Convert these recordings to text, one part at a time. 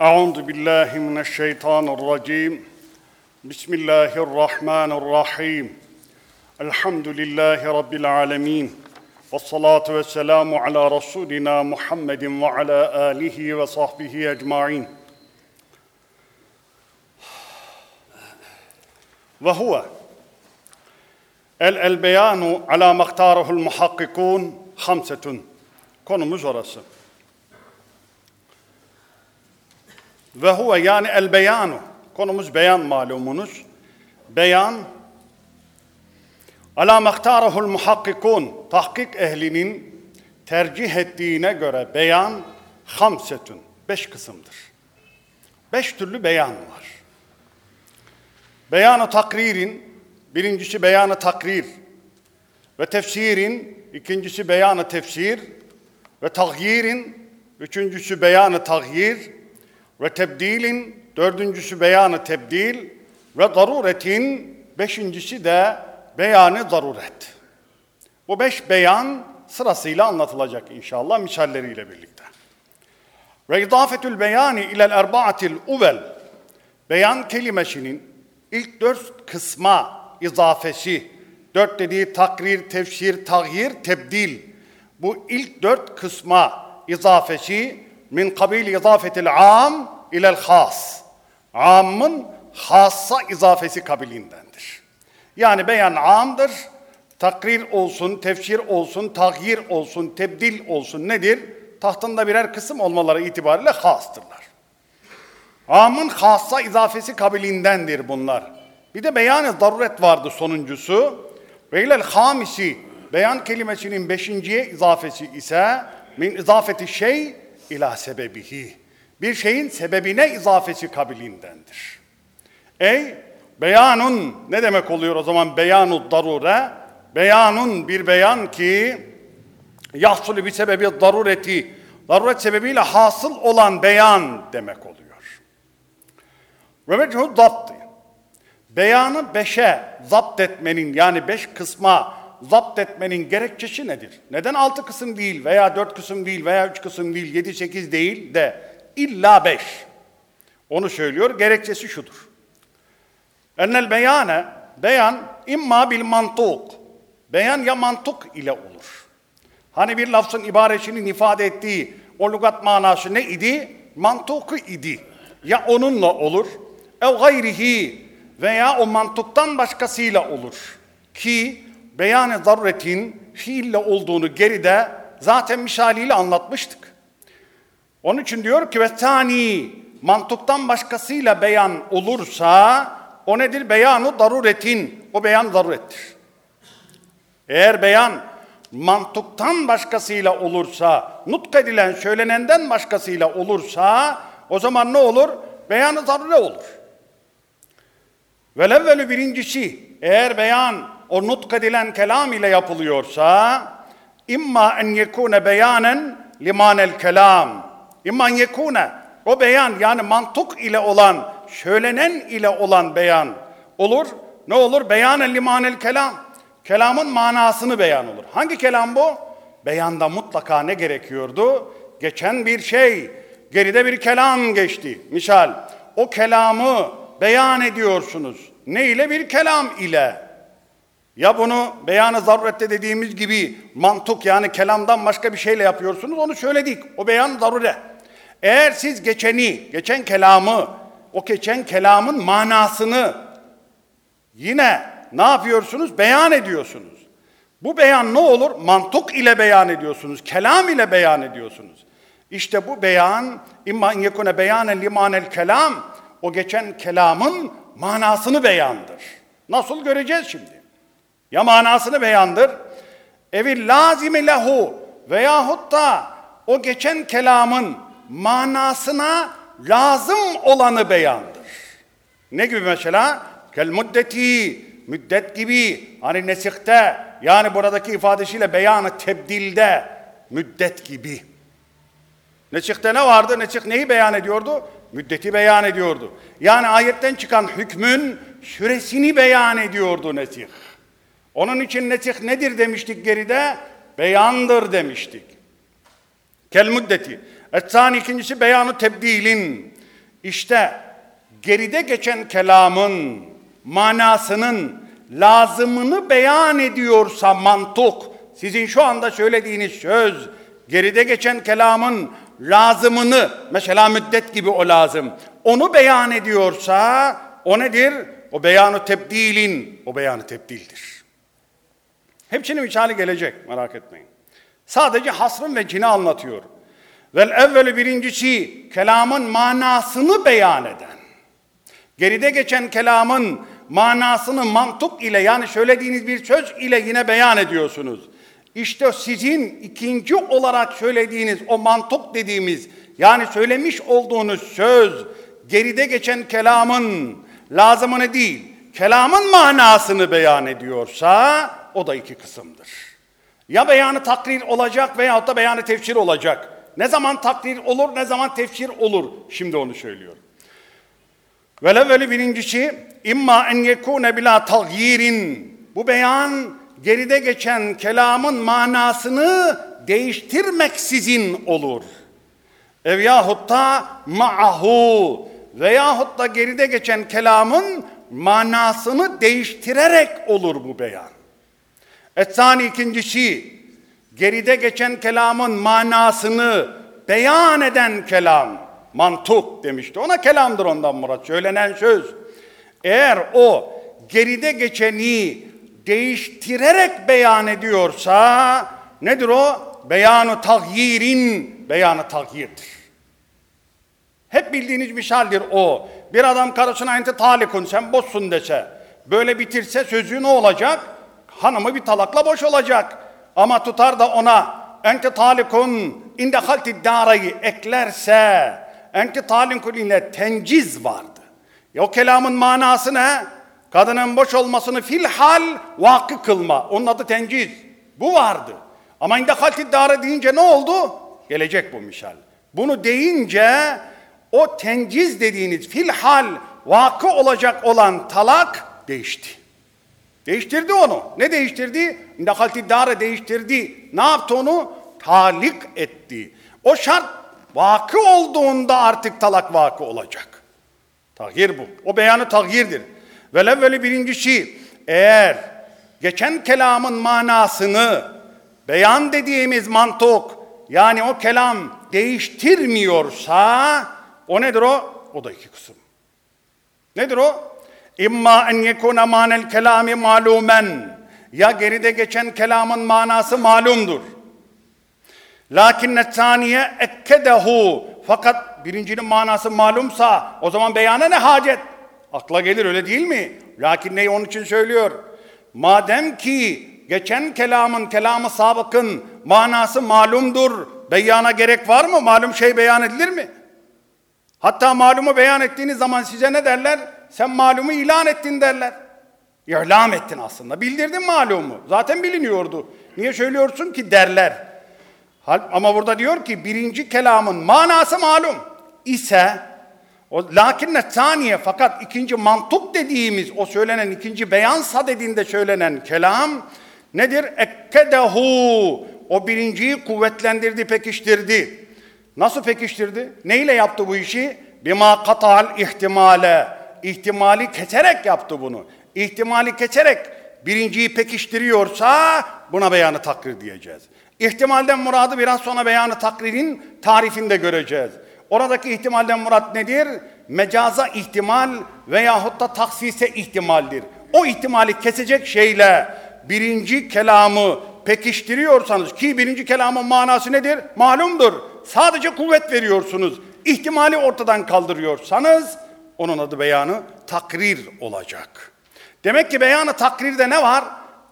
أعوذ بالله من الشيطان الرجيم بسم الله الرحمن الرحيم الحمد لله رب العالمين والصلاة والسلام على رسولنا محمد وعلى آله وصحبه أجمعين وهو el el beyanu ala maktarahul muhakkikun hamsetun. Konumuz orası. Ve huve yani el beyanu. Konumuz beyan malumunuz. Beyan ala maktarahul muhakkikun. Tahkik ehlinin tercih ettiğine göre beyan hamsetun. Beş kısımdır. Beş türlü beyan var. Beyanı takririn, birincisi beyanı takrir ve tefsirin, ikincisi beyanı tefsir ve tagyirin, üçüncüsü beyanı tagyir ve tebdilin, dördüncüsü beyanı tebdil ve daruretin, beşincisi de beyanı daruret. Bu beş beyan sırasıyla anlatılacak inşallah misalleriyle birlikte. Ve idafetül beyani ilel erbaatil uvel, beyan kelimesinin ilk dört kısma izafesi, dört dediği takrir, tefsir, tagyir, tebdil. Bu ilk dört kısma izafesi min kabil izafetil am ilel has. Amın hassa izafesi kabilindendir. Yani beyan amdır, takrir olsun, tefsir olsun, tagyir olsun, tebdil olsun nedir? Tahtında birer kısım olmaları itibariyle hastırlar. Amın hassa izafesi kabilindendir bunlar. Bir de beyan-ı zaruret vardı sonuncusu. Ve ilel hamisi beyan kelimesinin beşinciye izafesi ise min izafeti şey ila sebebihi. Bir şeyin sebebine izafesi kabilindendir. Ey beyanun ne demek oluyor o zaman beyanu darure? Beyanun bir beyan ki yahsulü bir sebebi darureti. Daruret sebebiyle hasıl olan beyan demek oluyor. Ve vechuhu zaptı. Beyanı beşe zapt etmenin yani beş kısma zapt etmenin gerekçesi nedir? Neden altı kısım değil veya dört kısım değil veya üç kısım değil, yedi sekiz değil de illa beş? Onu söylüyor, gerekçesi şudur. Ennel beyane, beyan imma bil mantuk. Beyan ya mantuk ile olur. Hani bir lafzın ibaresinin ifade ettiği o lügat manası ne idi? Mantuku idi. Ya onunla olur, ev gayrihi veya o mantıktan başkasıyla olur. Ki beyan-ı zaruretin fiille olduğunu geride zaten misaliyle anlatmıştık. Onun için diyor ki ve tani mantıktan başkasıyla beyan olursa o nedir? Beyanı daruretin. O beyan zarurettir. Eğer beyan mantıktan başkasıyla olursa, nutk edilen, söylenenden başkasıyla olursa o zaman ne olur? Beyanı zarure olur. Velevvelü birincisi eğer beyan o nutk edilen kelam ile yapılıyorsa imma en yekune beyanen limanel kelam imma en yekune o beyan yani mantık ile olan söylenen ile olan beyan olur. Ne olur? Beyanen limanel kelam. Kelamın manasını beyan olur. Hangi kelam bu? Beyanda mutlaka ne gerekiyordu? Geçen bir şey, geride bir kelam geçti. Misal, o kelamı beyan ediyorsunuz. Ne ile? Bir kelam ile. Ya bunu beyanı zarurette dediğimiz gibi mantık yani kelamdan başka bir şeyle yapıyorsunuz onu söyledik. O beyan zarure. Eğer siz geçeni, geçen kelamı, o geçen kelamın manasını yine ne yapıyorsunuz? Beyan ediyorsunuz. Bu beyan ne olur? Mantık ile beyan ediyorsunuz. Kelam ile beyan ediyorsunuz. İşte bu beyan imma yekune beyanen limanel kelam o geçen kelamın manasını beyandır. Nasıl göreceğiz şimdi? Ya manasını beyandır, evil lazimi lehu veyahut da o geçen kelamın manasına lazım olanı beyandır. Ne gibi mesela? Kel müddeti, müddet gibi, hani nesihte, yani buradaki ifadesiyle beyanı tebdilde, müddet gibi. Nesihte ne vardı? Nesih neyi beyan ediyordu? Müddeti beyan ediyordu. Yani ayetten çıkan hükmün süresini beyan ediyordu nesih. Onun için nesih nedir demiştik geride? Beyandır demiştik. Kel müddeti. Etsani ikincisi beyanı tebdilin. İşte geride geçen kelamın manasının lazımını beyan ediyorsa mantık, sizin şu anda söylediğiniz söz, geride geçen kelamın lazımını, mesela müddet gibi o lazım, onu beyan ediyorsa o nedir? O beyanı tebdilin, o beyanı tebdildir. Hepsinin misali gelecek, merak etmeyin. Sadece hasrın ve cini anlatıyor. Vel evveli birincisi kelamın manasını beyan eden. Geride geçen kelamın manasını mantık ile yani söylediğiniz bir söz ile yine beyan ediyorsunuz. İşte sizin ikinci olarak söylediğiniz o mantık dediğimiz yani söylemiş olduğunuz söz geride geçen kelamın lazımını değil, kelamın manasını beyan ediyorsa o da iki kısımdır. Ya beyanı takrir olacak veyahut da beyanı tefsir olacak. Ne zaman takrir olur, ne zaman tefsir olur? Şimdi onu söylüyorum. Velevveli birincisi imma en yekune bila tagyirin. Bu beyan geride geçen kelamın manasını değiştirmeksizin olur. Ev yahut da ma'ahu veyahut da geride geçen kelamın manasını değiştirerek olur bu beyan. Etsani ikincisi geride geçen kelamın manasını beyan eden kelam mantuk demişti. Ona kelamdır ondan murat. Söylenen söz. Eğer o geride geçeni değiştirerek beyan ediyorsa nedir o? Beyanı tagyirin beyanı tagyirdir. Hep bildiğiniz misaldir o. Bir adam karısına ente talikun sen boşsun dese, böyle bitirse sözü ne olacak? Hanımı bir talakla boş olacak. Ama tutar da ona ente talikun inde halti darayı eklerse ente talikun ile tenciz vardı. Ya o kelamın manası ne? Kadının boş olmasını filhal vakı kılma. Onun adı tenciz. Bu vardı. Ama inde halti dara deyince ne oldu? Gelecek bu misal. Bunu deyince o tenciz dediğiniz filhal vakı olacak olan talak değişti. Değiştirdi onu. Ne değiştirdi? İndakalti dare değiştirdi. Ne yaptı onu? Talik etti. O şart vakı olduğunda artık talak vakı olacak. Tahir bu. O beyanı tahirdir. Velevveli birincisi eğer geçen kelamın manasını beyan dediğimiz mantık yani o kelam değiştirmiyorsa o nedir o? O da iki kısım. Nedir o? İmma en yekuna manel kelami malumen. Ya geride geçen kelamın manası malumdur. Lakinne saniye ekkedehu. Fakat birincinin manası malumsa o zaman beyana ne hacet? Akla gelir öyle değil mi? Lakin neyi onun için söylüyor? Madem ki geçen kelamın, kelamı sabıkın manası malumdur, beyana gerek var mı? Malum şey beyan edilir mi? Hatta malumu beyan ettiğiniz zaman size ne derler? Sen malumu ilan ettin derler. İhlam ettin aslında. Bildirdin malumu. Zaten biliniyordu. Niye söylüyorsun ki derler. Ama burada diyor ki birinci kelamın manası malum ise o lakinne saniye fakat ikinci mantuk dediğimiz o söylenen ikinci beyan sadedinde söylenen kelam nedir? Ekkedehu o birinciyi kuvvetlendirdi, pekiştirdi. Nasıl pekiştirdi? Neyle yaptı bu işi? Bima katal ihtimale. İhtimali keserek yaptı bunu. İhtimali keserek birinciyi pekiştiriyorsa buna beyanı takrir diyeceğiz. İhtimalden muradı biraz sonra beyanı takririn tarifinde göreceğiz. Oradaki ihtimalden murat nedir? Mecaza ihtimal veyahut da taksise ihtimaldir. O ihtimali kesecek şeyle birinci kelamı pekiştiriyorsanız ki birinci kelamın manası nedir? Malumdur. Sadece kuvvet veriyorsunuz. İhtimali ortadan kaldırıyorsanız onun adı beyanı takrir olacak. Demek ki beyanı takrirde ne var?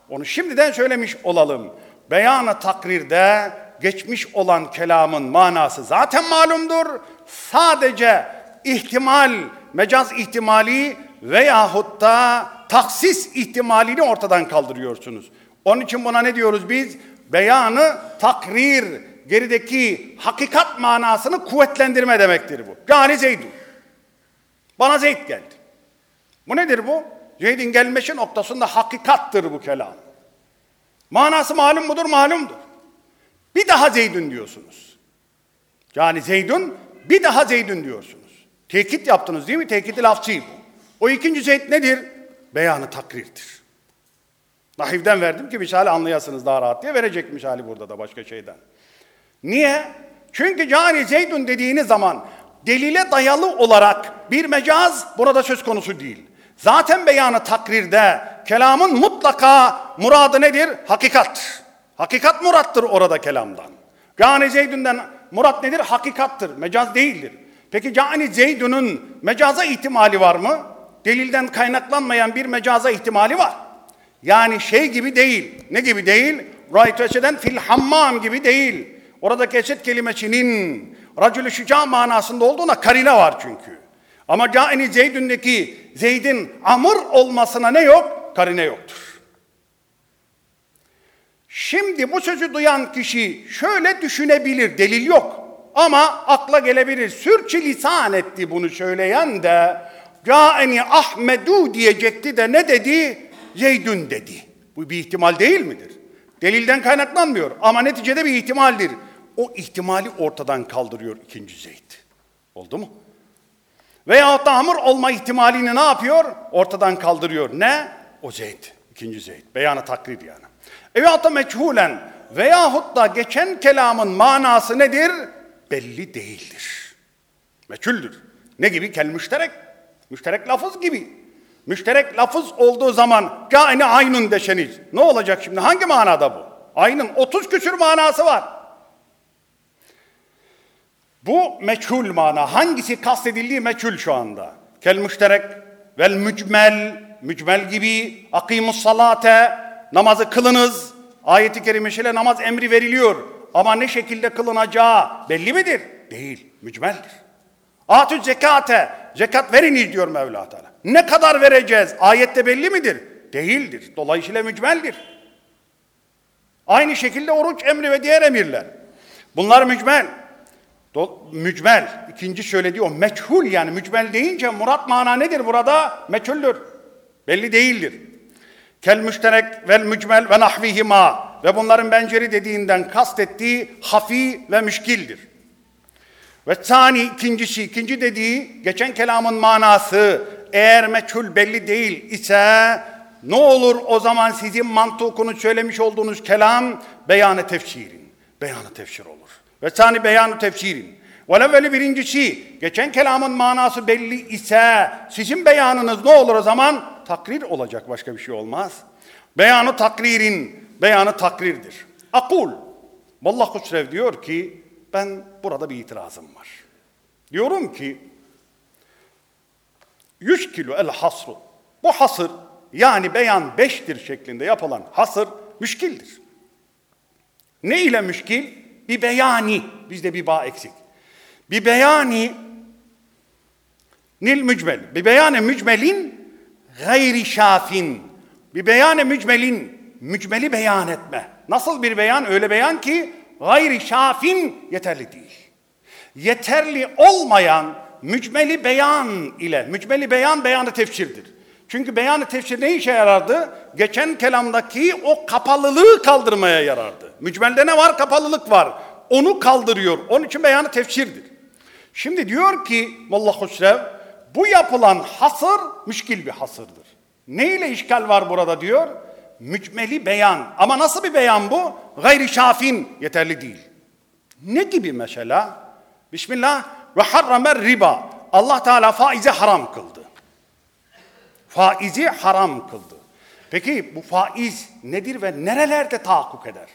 Onu şimdiden söylemiş olalım. Beyanı takrirde geçmiş olan kelamın manası zaten malumdur. Sadece ihtimal, mecaz ihtimali veyahut da taksis ihtimalini ortadan kaldırıyorsunuz. Onun için buna ne diyoruz biz? Beyanı takrir, gerideki hakikat manasını kuvvetlendirme demektir bu. Yani Zeydun. Bana Zeyd geldi. Bu nedir bu? Zeyd'in gelmesi noktasında hakikattır bu kelam. Manası malum mudur? Malumdur. Bir daha Zeydun diyorsunuz. Yani Zeydun bir daha Zeydun diyorsunuz. Tekit yaptınız değil mi? Tekit-i lafzi. O ikinci Zeyd nedir? Beyanı takrirdir. Nahivden verdim ki misali anlayasınız daha rahat diye verecek misali burada da başka şeyden. Niye? Çünkü cani zeydun dediğiniz zaman delile dayalı olarak bir mecaz burada söz konusu değil. Zaten beyanı takrirde kelamın mutlaka muradı nedir? Hakikat. Hakikat murattır orada kelamdan. Cani zeydünden murat nedir? Hakikattır. Mecaz değildir. Peki cani zeydunun mecaza ihtimali var mı? Delilden kaynaklanmayan bir mecaza ihtimali var. Yani şey gibi değil. Ne gibi değil? Raytu eseden fil hammam gibi değil. Oradaki esed kelimesinin racülü şüca manasında olduğuna karine var çünkü. Ama caini Zeyd'ündeki Zeyd'in amır olmasına ne yok? Karine yoktur. Şimdi bu sözü duyan kişi şöyle düşünebilir, delil yok. Ama akla gelebilir. Sürçü lisan etti bunu söyleyen de Caeni Ahmedu diyecekti de ne dedi? Zeydün dedi. Bu bir ihtimal değil midir? Delilden kaynaklanmıyor ama neticede bir ihtimaldir. O ihtimali ortadan kaldırıyor ikinci Zeyd. Oldu mu? Veya da hamur olma ihtimalini ne yapıyor? Ortadan kaldırıyor. Ne? O Zeyd. İkinci Zeyd. Beyanı takrir yani. Veya da meçhulen veyahut da geçen kelamın manası nedir? Belli değildir. Meçhuldür. Ne gibi? Kel müşterek. Müşterek lafız gibi. Müşterek lafız olduğu zaman gâine aynun deşeniz. Ne olacak şimdi? Hangi manada bu? Aynın 30 küsür manası var. Bu meçhul mana. Hangisi kastedildiği meçhul şu anda. Kel müşterek vel mücmel, mücmel gibi akimus salate, namazı kılınız. Ayeti kerimeşiyle namaz emri veriliyor. Ama ne şekilde kılınacağı belli midir? Değil, mücmeldir. Atü zekate, zekat veriniz diyor Mevla Teala. Ne kadar vereceğiz? Ayette belli midir? Değildir. Dolayısıyla mücmeldir. Aynı şekilde oruç emri ve diğer emirler. Bunlar mücmel. Mücmel. İkinci söylediği o meçhul yani mücmel deyince murat mana nedir burada? Meçhuldür. Belli değildir. Kel müşterek vel mücmel ve nahvihima ve bunların benzeri dediğinden kastettiği hafi ve müşkildir. Ve sani ikincisi, ikinci dediği geçen kelamın manası eğer meçhul belli değil ise ne olur o zaman sizin mantukunu söylemiş olduğunuz kelam beyanı tefsirin. Beyanı tefsir olur. Ve sani beyanı tefsirin. Velevveli birincisi geçen kelamın manası belli ise sizin beyanınız ne olur o zaman? Takrir olacak başka bir şey olmaz. Beyanı takririn, beyanı takrirdir. Akul. Vallah Kusrev diyor ki ben burada bir itirazım var. Diyorum ki 100 kilo el hasru. Bu hasır yani beyan beştir şeklinde yapılan hasır müşkildir. Ne ile müşkil? Bir beyani. Bizde bir bağ eksik. Bir beyani nil mücmel. Bir beyane mücmelin gayri şafin. Bir beyane mücmelin mücmeli beyan etme. Nasıl bir beyan? Öyle beyan ki gayri şafin yeterli değil. Yeterli olmayan mücmeli beyan ile, mücmeli beyan beyanı tefsirdir. Çünkü beyanı tefsir ne işe yarardı? Geçen kelamdaki o kapalılığı kaldırmaya yarardı. Mücmelde ne var? Kapalılık var. Onu kaldırıyor. Onun için beyanı tefsirdir. Şimdi diyor ki Molla Husrev, bu yapılan hasır müşkil bir hasırdır. Ne ile işgal var burada diyor? Mücmeli beyan. Ama nasıl bir beyan bu? Gayri şafin yeterli değil. Ne gibi mesela? Bismillah ve harramer riba. Allah Teala faizi haram kıldı. Faizi haram kıldı. Peki bu faiz nedir ve nerelerde tahakkuk eder?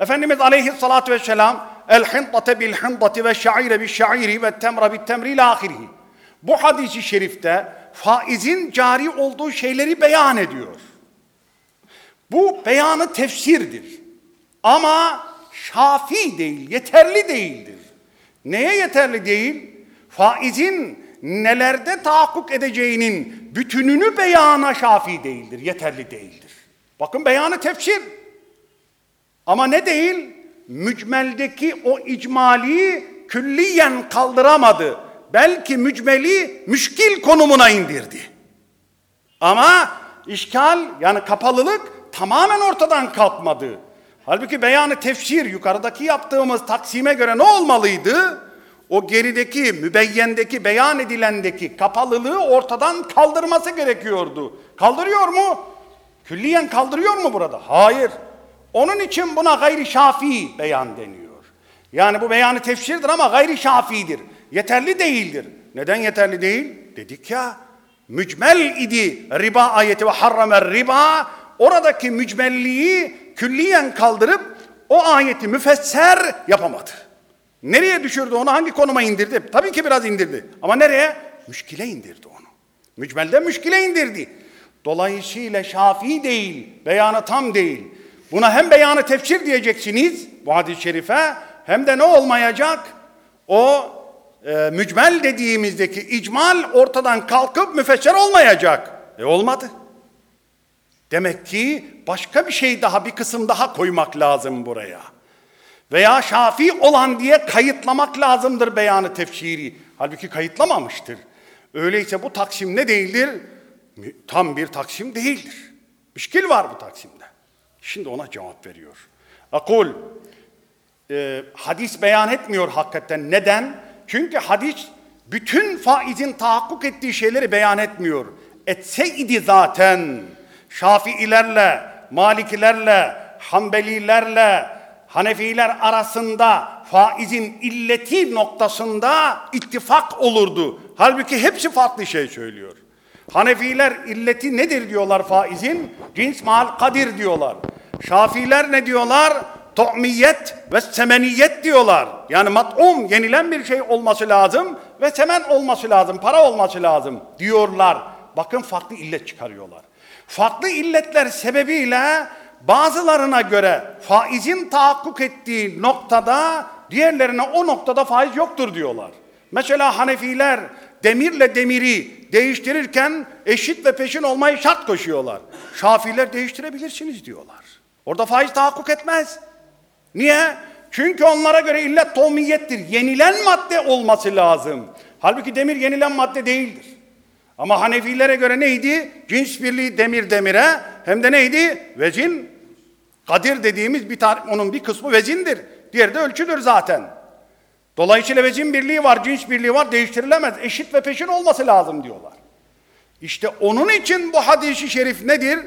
Efendimiz aleyhissalatü vesselam el hintate bil hintati ve şaire bil şairi ve temra bil temri ila ahirihi. Bu hadisi şerifte faizin cari olduğu şeyleri beyan ediyor. Bu beyanı tefsirdir. Ama şafi değil, yeterli değildir. Neye yeterli değil? Faizin nelerde tahakkuk edeceğinin bütününü beyana şafi değildir, yeterli değildir. Bakın beyanı tefsir. Ama ne değil? Mücmeldeki o icmali külliyen kaldıramadı. Belki mücmeli müşkil konumuna indirdi. Ama işgal yani kapalılık tamamen ortadan kalkmadı. Halbuki beyanı tefsir yukarıdaki yaptığımız taksime göre ne olmalıydı? O gerideki, mübeyyendeki, beyan edilendeki kapalılığı ortadan kaldırması gerekiyordu. Kaldırıyor mu? Külliyen kaldırıyor mu burada? Hayır. Onun için buna gayri şafi beyan deniyor. Yani bu beyanı tefsirdir ama gayri şafidir. Yeterli değildir. Neden yeterli değil? Dedik ya mücmel idi riba ayeti ve harramer riba oradaki mücmelliği külliyen kaldırıp o ayeti müfesser yapamadı. Nereye düşürdü onu? Hangi konuma indirdi? Tabii ki biraz indirdi. Ama nereye? Müşkile indirdi onu. Mücmelde müşkile indirdi. Dolayısıyla şafi değil, beyanı tam değil. Buna hem beyanı tefsir diyeceksiniz bu hadis-i şerife hem de ne olmayacak? O e, mücmel dediğimizdeki icmal ortadan kalkıp müfesser olmayacak. E olmadı. Demek ki başka bir şey daha bir kısım daha koymak lazım buraya. Veya şafi olan diye kayıtlamak lazımdır beyanı tefsiri. Halbuki kayıtlamamıştır. Öyleyse bu taksim ne değildir? Tam bir taksim değildir. Müşkil var bu taksimde. Şimdi ona cevap veriyor. Akul, e, hadis beyan etmiyor hakikaten. Neden? Çünkü hadis bütün faizin tahakkuk ettiği şeyleri beyan etmiyor. Etse idi zaten Şafiilerle, Malikilerle, Hanbelilerle, Hanefiler arasında faizin illeti noktasında ittifak olurdu. Halbuki hepsi farklı şey söylüyor. Hanefiler illeti nedir diyorlar faizin? Cins mal kadir diyorlar. Şafiler ne diyorlar? Tu'miyet ve semeniyet diyorlar. Yani mat'um yenilen bir şey olması lazım ve semen olması lazım, para olması lazım diyorlar. Bakın farklı illet çıkarıyorlar. Farklı illetler sebebiyle bazılarına göre faizin tahakkuk ettiği noktada diğerlerine o noktada faiz yoktur diyorlar. Mesela Hanefiler demirle demiri değiştirirken eşit ve peşin olmayı şart koşuyorlar. Şafiler değiştirebilirsiniz diyorlar. Orada faiz tahakkuk etmez. Niye? Çünkü onlara göre illet tomiyettir. Yenilen madde olması lazım. Halbuki demir yenilen madde değildir. Ama Hanefilere göre neydi? Cins birliği demir demire hem de neydi? Vezin. Kadir dediğimiz bir tar onun bir kısmı vezindir. Diğeri de ölçüdür zaten. Dolayısıyla vezin birliği var, cins birliği var, değiştirilemez. Eşit ve peşin olması lazım diyorlar. İşte onun için bu hadisi şerif nedir?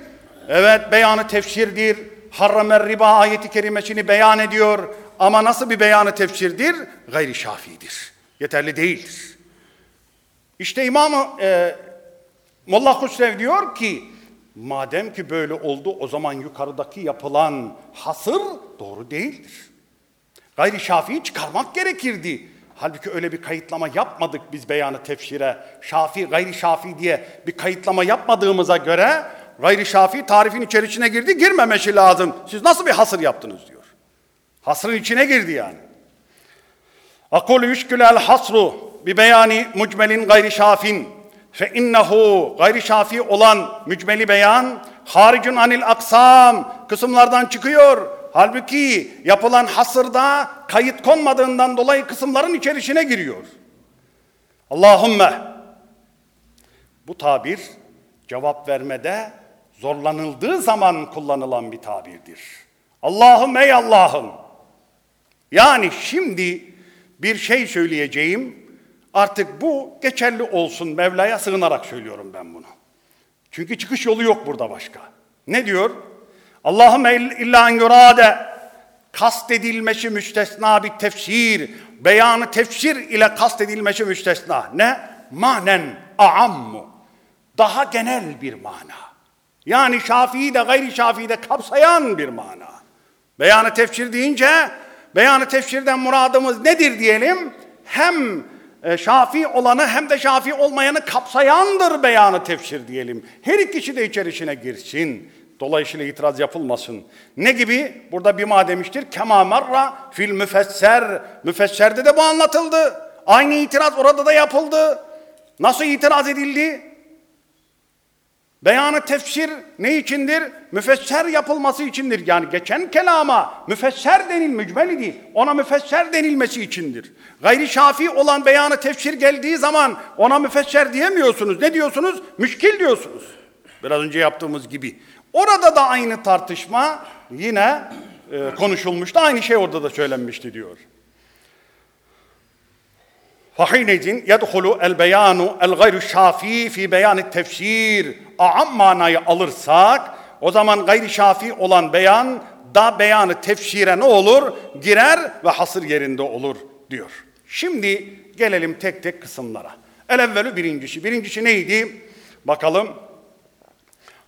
Evet beyanı tefsirdir. Harramer riba ayeti kerimesini beyan ediyor. Ama nasıl bir beyanı tefsirdir? Gayri şafidir. Yeterli değildir. İşte İmam e, Molla Husrev diyor ki madem ki böyle oldu o zaman yukarıdaki yapılan hasır doğru değildir. Gayri Şafii'yi çıkarmak gerekirdi. Halbuki öyle bir kayıtlama yapmadık biz beyanı tefsire. Şafi, gayri şafi diye bir kayıtlama yapmadığımıza göre gayri şafi tarifin içerisine girdi, girmemesi lazım. Siz nasıl bir hasır yaptınız diyor. Hasrın içine girdi yani. Akul yüşkülel hasru bi beyani mucmelin gayri şafin fe innehu gayri şafi olan mücmeli beyan haricun anil aksam kısımlardan çıkıyor. Halbuki yapılan hasırda kayıt konmadığından dolayı kısımların içerisine giriyor. Allahümme bu tabir cevap vermede zorlanıldığı zaman kullanılan bir tabirdir. Allah'ım ey Allah'ım. Yani şimdi bir şey söyleyeceğim. Artık bu geçerli olsun Mevla'ya sığınarak söylüyorum ben bunu. Çünkü çıkış yolu yok burada başka. Ne diyor? Allah'ım illa en yurade kastedilmesi müstesna bir tefsir, beyanı tefsir ile kastedilmesi müstesna. Ne? Manen a'ammu. Daha genel bir mana. Yani Şafii de gayri Şafii de kapsayan bir mana. Beyanı tefsir deyince beyanı tefsirden muradımız nedir diyelim? Hem e, şafi olanı hem de şafi olmayanı kapsayandır beyanı tefsir diyelim. Her ikisi de içerisine girsin. Dolayısıyla itiraz yapılmasın. Ne gibi? Burada bir ma demiştir. Kema marra fil müfesser. Müfesserde de bu anlatıldı. Aynı itiraz orada da yapıldı. Nasıl itiraz edildi? Beyanı tefsir ne içindir? Müfesser yapılması içindir. Yani geçen kelama müfesser denil mücmel idi. Ona müfesser denilmesi içindir. Gayri şafi olan beyanı tefsir geldiği zaman ona müfesser diyemiyorsunuz. Ne diyorsunuz? Müşkil diyorsunuz. Biraz önce yaptığımız gibi. Orada da aynı tartışma yine e, konuşulmuştu. Aynı şey orada da söylenmişti diyor. فحينئذ يدخل البيان الغير الشافي في beyan tefsir. Aam manayı alırsak o zaman gayri şafi olan beyan da beyanı tefsire ne olur? Girer ve hasır yerinde olur diyor. Şimdi gelelim tek tek kısımlara. El evvelü birincisi. Birincisi neydi? Bakalım.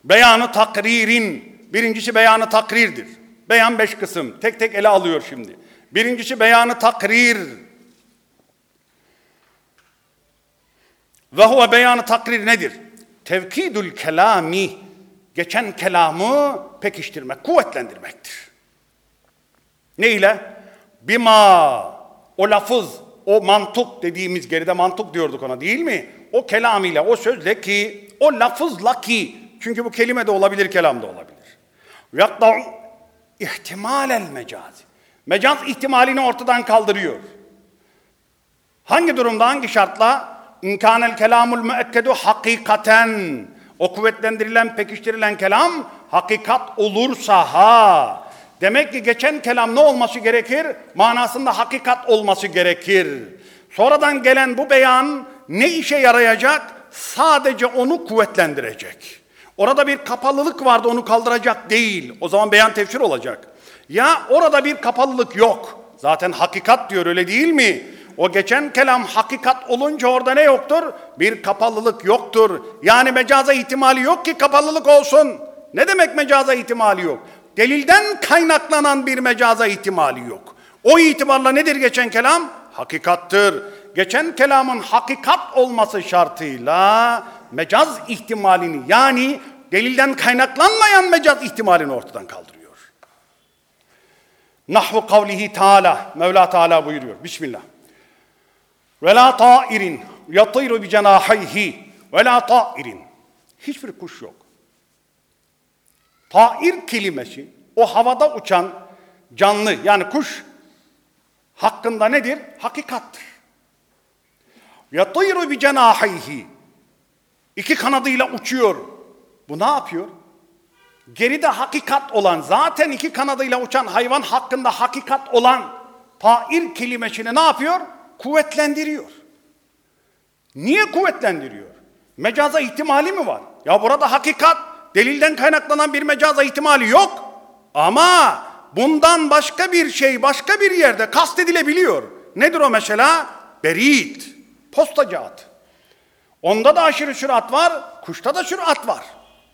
Beyanı takririn. Birincisi beyanı takrirdir. Beyan beş kısım. Tek tek ele alıyor şimdi. Birincisi beyanı takrir. Ve huve beyanı takrir nedir? Tevkidül kelami. Geçen kelamı pekiştirmek, kuvvetlendirmektir. Ne ile? Bima. O lafız, o mantuk dediğimiz geride mantuk diyorduk ona değil mi? O kelam ile, o sözle ki, o lafızla ki, çünkü bu kelime de olabilir, kelam da olabilir. Yakta'u ihtimalel mecazi. Mecaz ihtimalini ortadan kaldırıyor. Hangi durumda, hangi şartla? İmkanel kelamul müekkedu hakikaten. O kuvvetlendirilen, pekiştirilen kelam hakikat olursa ha. Demek ki geçen kelam ne olması gerekir? Manasında hakikat olması gerekir. Sonradan gelen bu beyan ne işe yarayacak? Sadece onu kuvvetlendirecek. Orada bir kapalılık vardı onu kaldıracak değil. O zaman beyan tefsir olacak. Ya orada bir kapalılık yok. Zaten hakikat diyor öyle değil mi? O geçen kelam hakikat olunca orada ne yoktur? Bir kapalılık yoktur. Yani mecaza ihtimali yok ki kapalılık olsun. Ne demek mecaza ihtimali yok? Delilden kaynaklanan bir mecaza ihtimali yok. O itibarla nedir geçen kelam? Hakikattır. Geçen kelamın hakikat olması şartıyla mecaz ihtimalini yani delilden kaynaklanmayan mecaz ihtimalini ortadan kaldırıyor. Nahvu kavlihi Teala, Mevla Teala buyuruyor. Bismillah. Ve la ta'irin yatiru bi cenahayhi ve la ta'irin. Hiçbir kuş yok. Ta'ir kelimesi o havada uçan canlı yani kuş hakkında nedir? Hakikattır. Yatiru bi cenahayhi. İki kanadıyla uçuyor. Bu ne yapıyor? Geride hakikat olan, zaten iki kanadıyla uçan hayvan hakkında hakikat olan tair kelimesini ne yapıyor? Kuvvetlendiriyor. Niye kuvvetlendiriyor? Mecaza ihtimali mi var? Ya burada hakikat, delilden kaynaklanan bir mecaza ihtimali yok. Ama bundan başka bir şey başka bir yerde kastedilebiliyor. Nedir o mesela? Berit, postacı at. Onda da aşırı sürat var, kuşta da sürat var.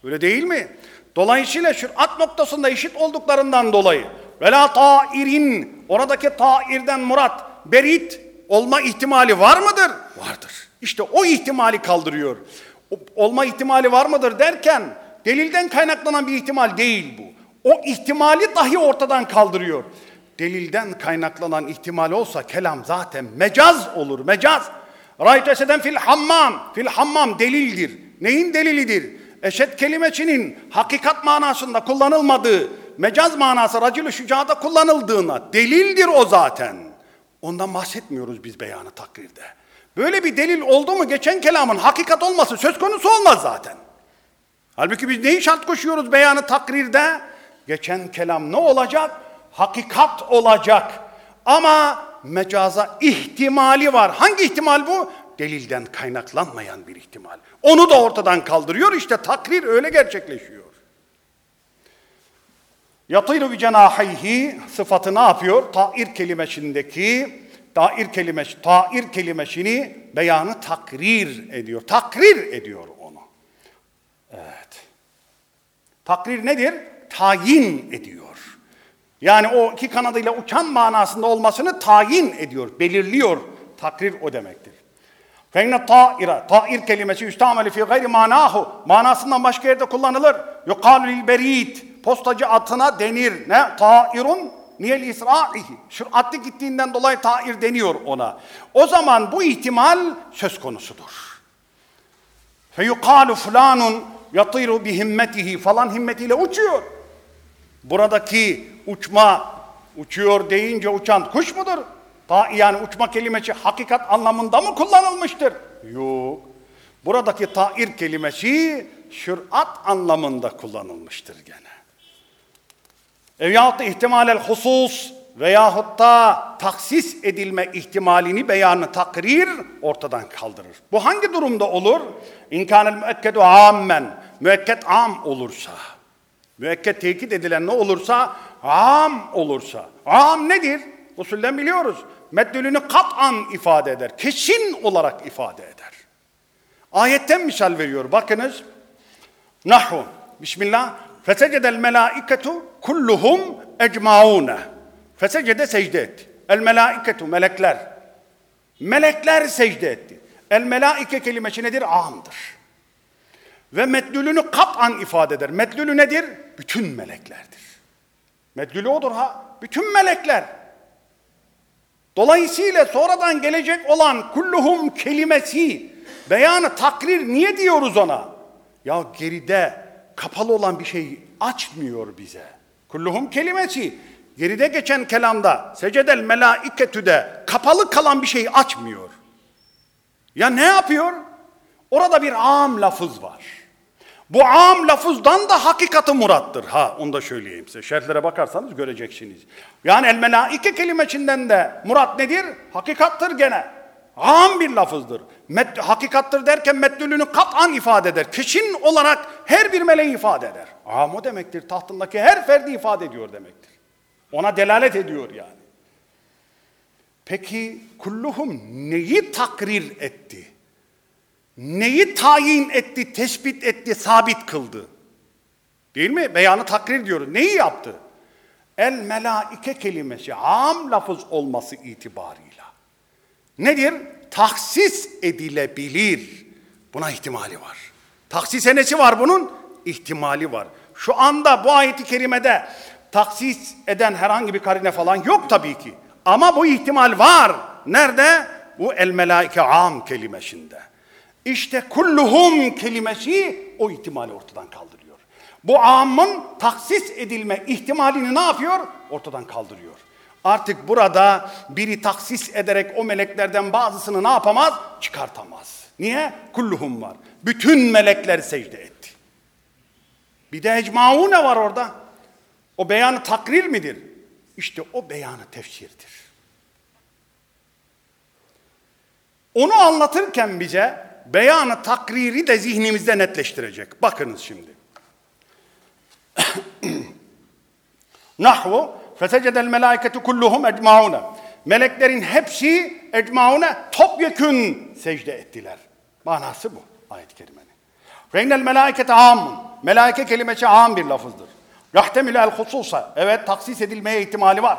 Öyle değil mi? Dolayısıyla sürat noktasında eşit olduklarından dolayı vela tairin oradaki tairden murat berit olma ihtimali var mıdır? Vardır. İşte o ihtimali kaldırıyor. Olma ihtimali var mıdır derken delilden kaynaklanan bir ihtimal değil bu. O ihtimali dahi ortadan kaldırıyor. Delilden kaynaklanan ihtimal olsa kelam zaten mecaz olur, mecaz. Rayt eseden fil hammam. Fil hammam delildir. Neyin delilidir? Eşet kelimesinin hakikat manasında kullanılmadığı, mecaz manası racül-ü şücada kullanıldığına delildir o zaten. Ondan bahsetmiyoruz biz beyanı takrirde. Böyle bir delil oldu mu geçen kelamın hakikat olması söz konusu olmaz zaten. Halbuki biz neyi şart koşuyoruz beyanı takrirde? Geçen kelam ne olacak? Hakikat olacak. Ama mecaza ihtimali var. Hangi ihtimal bu? Delilden kaynaklanmayan bir ihtimal. Onu da ortadan kaldırıyor. İşte takrir öyle gerçekleşiyor. Yatıyru bi cenahayhi sıfatı ne yapıyor? Tair kelimesindeki tair kelimesi, tair kelimesini beyanı takrir ediyor. Takrir ediyor onu. Evet. Takrir nedir? Tayin ediyor. Yani o iki kanadıyla uçan manasında olmasını tayin ediyor, belirliyor. Takrir o demektir. Fenne ta'ira, ta'ir kelimesi üstameli fi gayri manahu. Manasından başka yerde kullanılır. Yukalu lil berit. Postacı atına denir. Ne? Ta'irun niyel isra'ihi. Süratli gittiğinden dolayı ta'ir deniyor ona. O zaman bu ihtimal söz konusudur. Fe yukalu fulanun yatiru bi himmetihi. Falan himmetiyle uçuyor. Buradaki uçma, uçuyor deyince uçan kuş mudur? Yani uçma kelimesi hakikat anlamında mı kullanılmıştır? Yok. Buradaki tair kelimesi sürat anlamında kullanılmıştır gene. Ev yahut ihtimalel husus veyahut da taksis edilme ihtimalini beyanı takrir ortadan kaldırır. Bu hangi durumda olur? İmkanel müekkedu ammen. Müekket am olursa. Müekket tekit edilen ne olursa? Am olursa. Am nedir? Usulden biliyoruz. Meddülünü kat'an ifade eder. Kesin olarak ifade eder. Ayetten misal veriyor. Bakınız. Nahu. Bismillah. Fesecedel melaiketu kulluhum ecmaune. Fesecede secde etti. El melaiketu melekler. Melekler secde etti. El melaike kelimesi nedir? Amdır. Ve meddülünü kat'an ifade eder. Meddülü nedir? Bütün meleklerdir. Meddülü odur ha. Bütün melekler. Dolayısıyla sonradan gelecek olan kulluhum kelimesi beyanı takrir niye diyoruz ona? Ya geride kapalı olan bir şey açmıyor bize. Kulluhum kelimesi geride geçen kelamda secedel melaiketü de kapalı kalan bir şey açmıyor. Ya ne yapıyor? Orada bir am lafız var. Bu am lafızdan da hakikati murattır. Ha onu da söyleyeyim size. Şerhlere bakarsanız göreceksiniz. Yani el melaike kelimesinden de murat nedir? Hakikattır gene. Am bir lafızdır. Met, hakikattır derken meddülünü kat'an ifade eder. Kesin olarak her bir meleği ifade eder. Am o demektir. Tahtındaki her ferdi ifade ediyor demektir. Ona delalet ediyor yani. Peki kulluhum neyi takrir etti? Neyi tayin etti, tespit etti, sabit kıldı? Değil mi? Beyanı takrir diyoruz. Neyi yaptı? El melaike kelimesi am lafız olması itibarıyla. Nedir? Tahsis edilebilir. Buna ihtimali var. Tahsis nesi var bunun? İhtimali var. Şu anda bu ayeti kerimede taksis eden herhangi bir karine falan yok tabii ki. Ama bu ihtimal var. Nerede? Bu el melaike am kelimesinde. İşte kulluhum kelimesi o ihtimali ortadan kaldırıyor. Bu amın taksis edilme ihtimalini ne yapıyor? Ortadan kaldırıyor. Artık burada biri taksis ederek o meleklerden bazısını ne yapamaz? Çıkartamaz. Niye? Kulluhum var. Bütün melekler secde etti. Bir de ecmaû ne var orada? O beyanı takrir midir? İşte o beyanı tefsirdir. Onu anlatırken bize beyanı takriri de zihnimizde netleştirecek. Bakınız şimdi. Nahvu fesecedel melâiketu kulluhum ecmaûne. Meleklerin hepsi ecmaûne topyekün secde ettiler. Manası bu ayet-i kerimenin. Reynel melâikete amun. Melaike kelimesi am bir lafızdır. Yahtemile el hususa. Evet taksis edilmeye ihtimali var.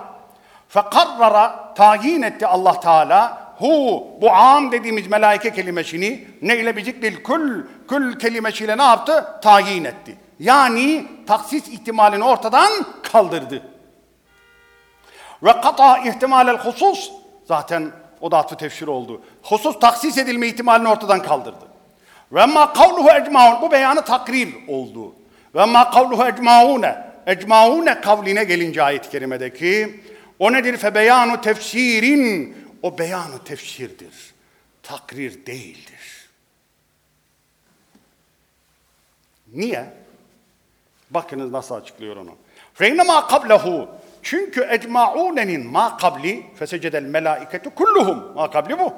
Fekarrara tayin etti Allah Teala hu bu am dediğimiz melaike kelimesini neyle biziklil kül kül kelimesiyle ne yaptı? Tayin etti. Yani taksis ihtimalini ortadan kaldırdı. Ve kata ihtimalel husus zaten o da atfı tefsir oldu. Husus taksis edilme ihtimalini ortadan kaldırdı. Ve ma kavluhu ecmaun bu beyanı takrir oldu. Ve ma kavluhu ecmaune ecmaune kavline gelince ayet-i kerimedeki o nedir? Fe beyanu tefsirin o beyanı tefsirdir. Takrir değildir. Niye? Bakınız nasıl açıklıyor onu. Feyne ma kablehu. Çünkü ecma'unenin ma kabli fesecedel melaiketu kulluhum. Ma kabli bu.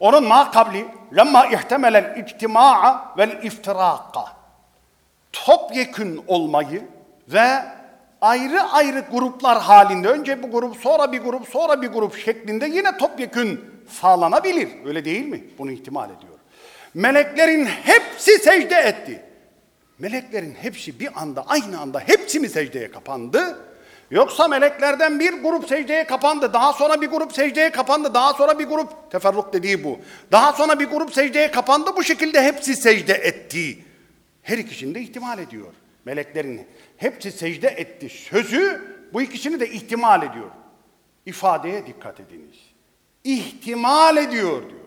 Onun ma kabli lemma ihtemelel ictima'a vel iftiraka. Topyekün olmayı ve ayrı ayrı gruplar halinde önce bir grup sonra bir grup sonra bir grup şeklinde yine topyekün sağlanabilir. Öyle değil mi? Bunu ihtimal ediyor. Meleklerin hepsi secde etti. Meleklerin hepsi bir anda aynı anda hepsi mi secdeye kapandı? Yoksa meleklerden bir grup secdeye kapandı. Daha sonra bir grup secdeye kapandı. Daha sonra bir grup teferruk dediği bu. Daha sonra bir grup secdeye kapandı. Bu şekilde hepsi secde etti. Her ikisini de ihtimal ediyor. Meleklerin hepsi secde etti. Sözü bu ikisini de ihtimal ediyor. İfadeye dikkat ediniz. İhtimal ediyor diyor.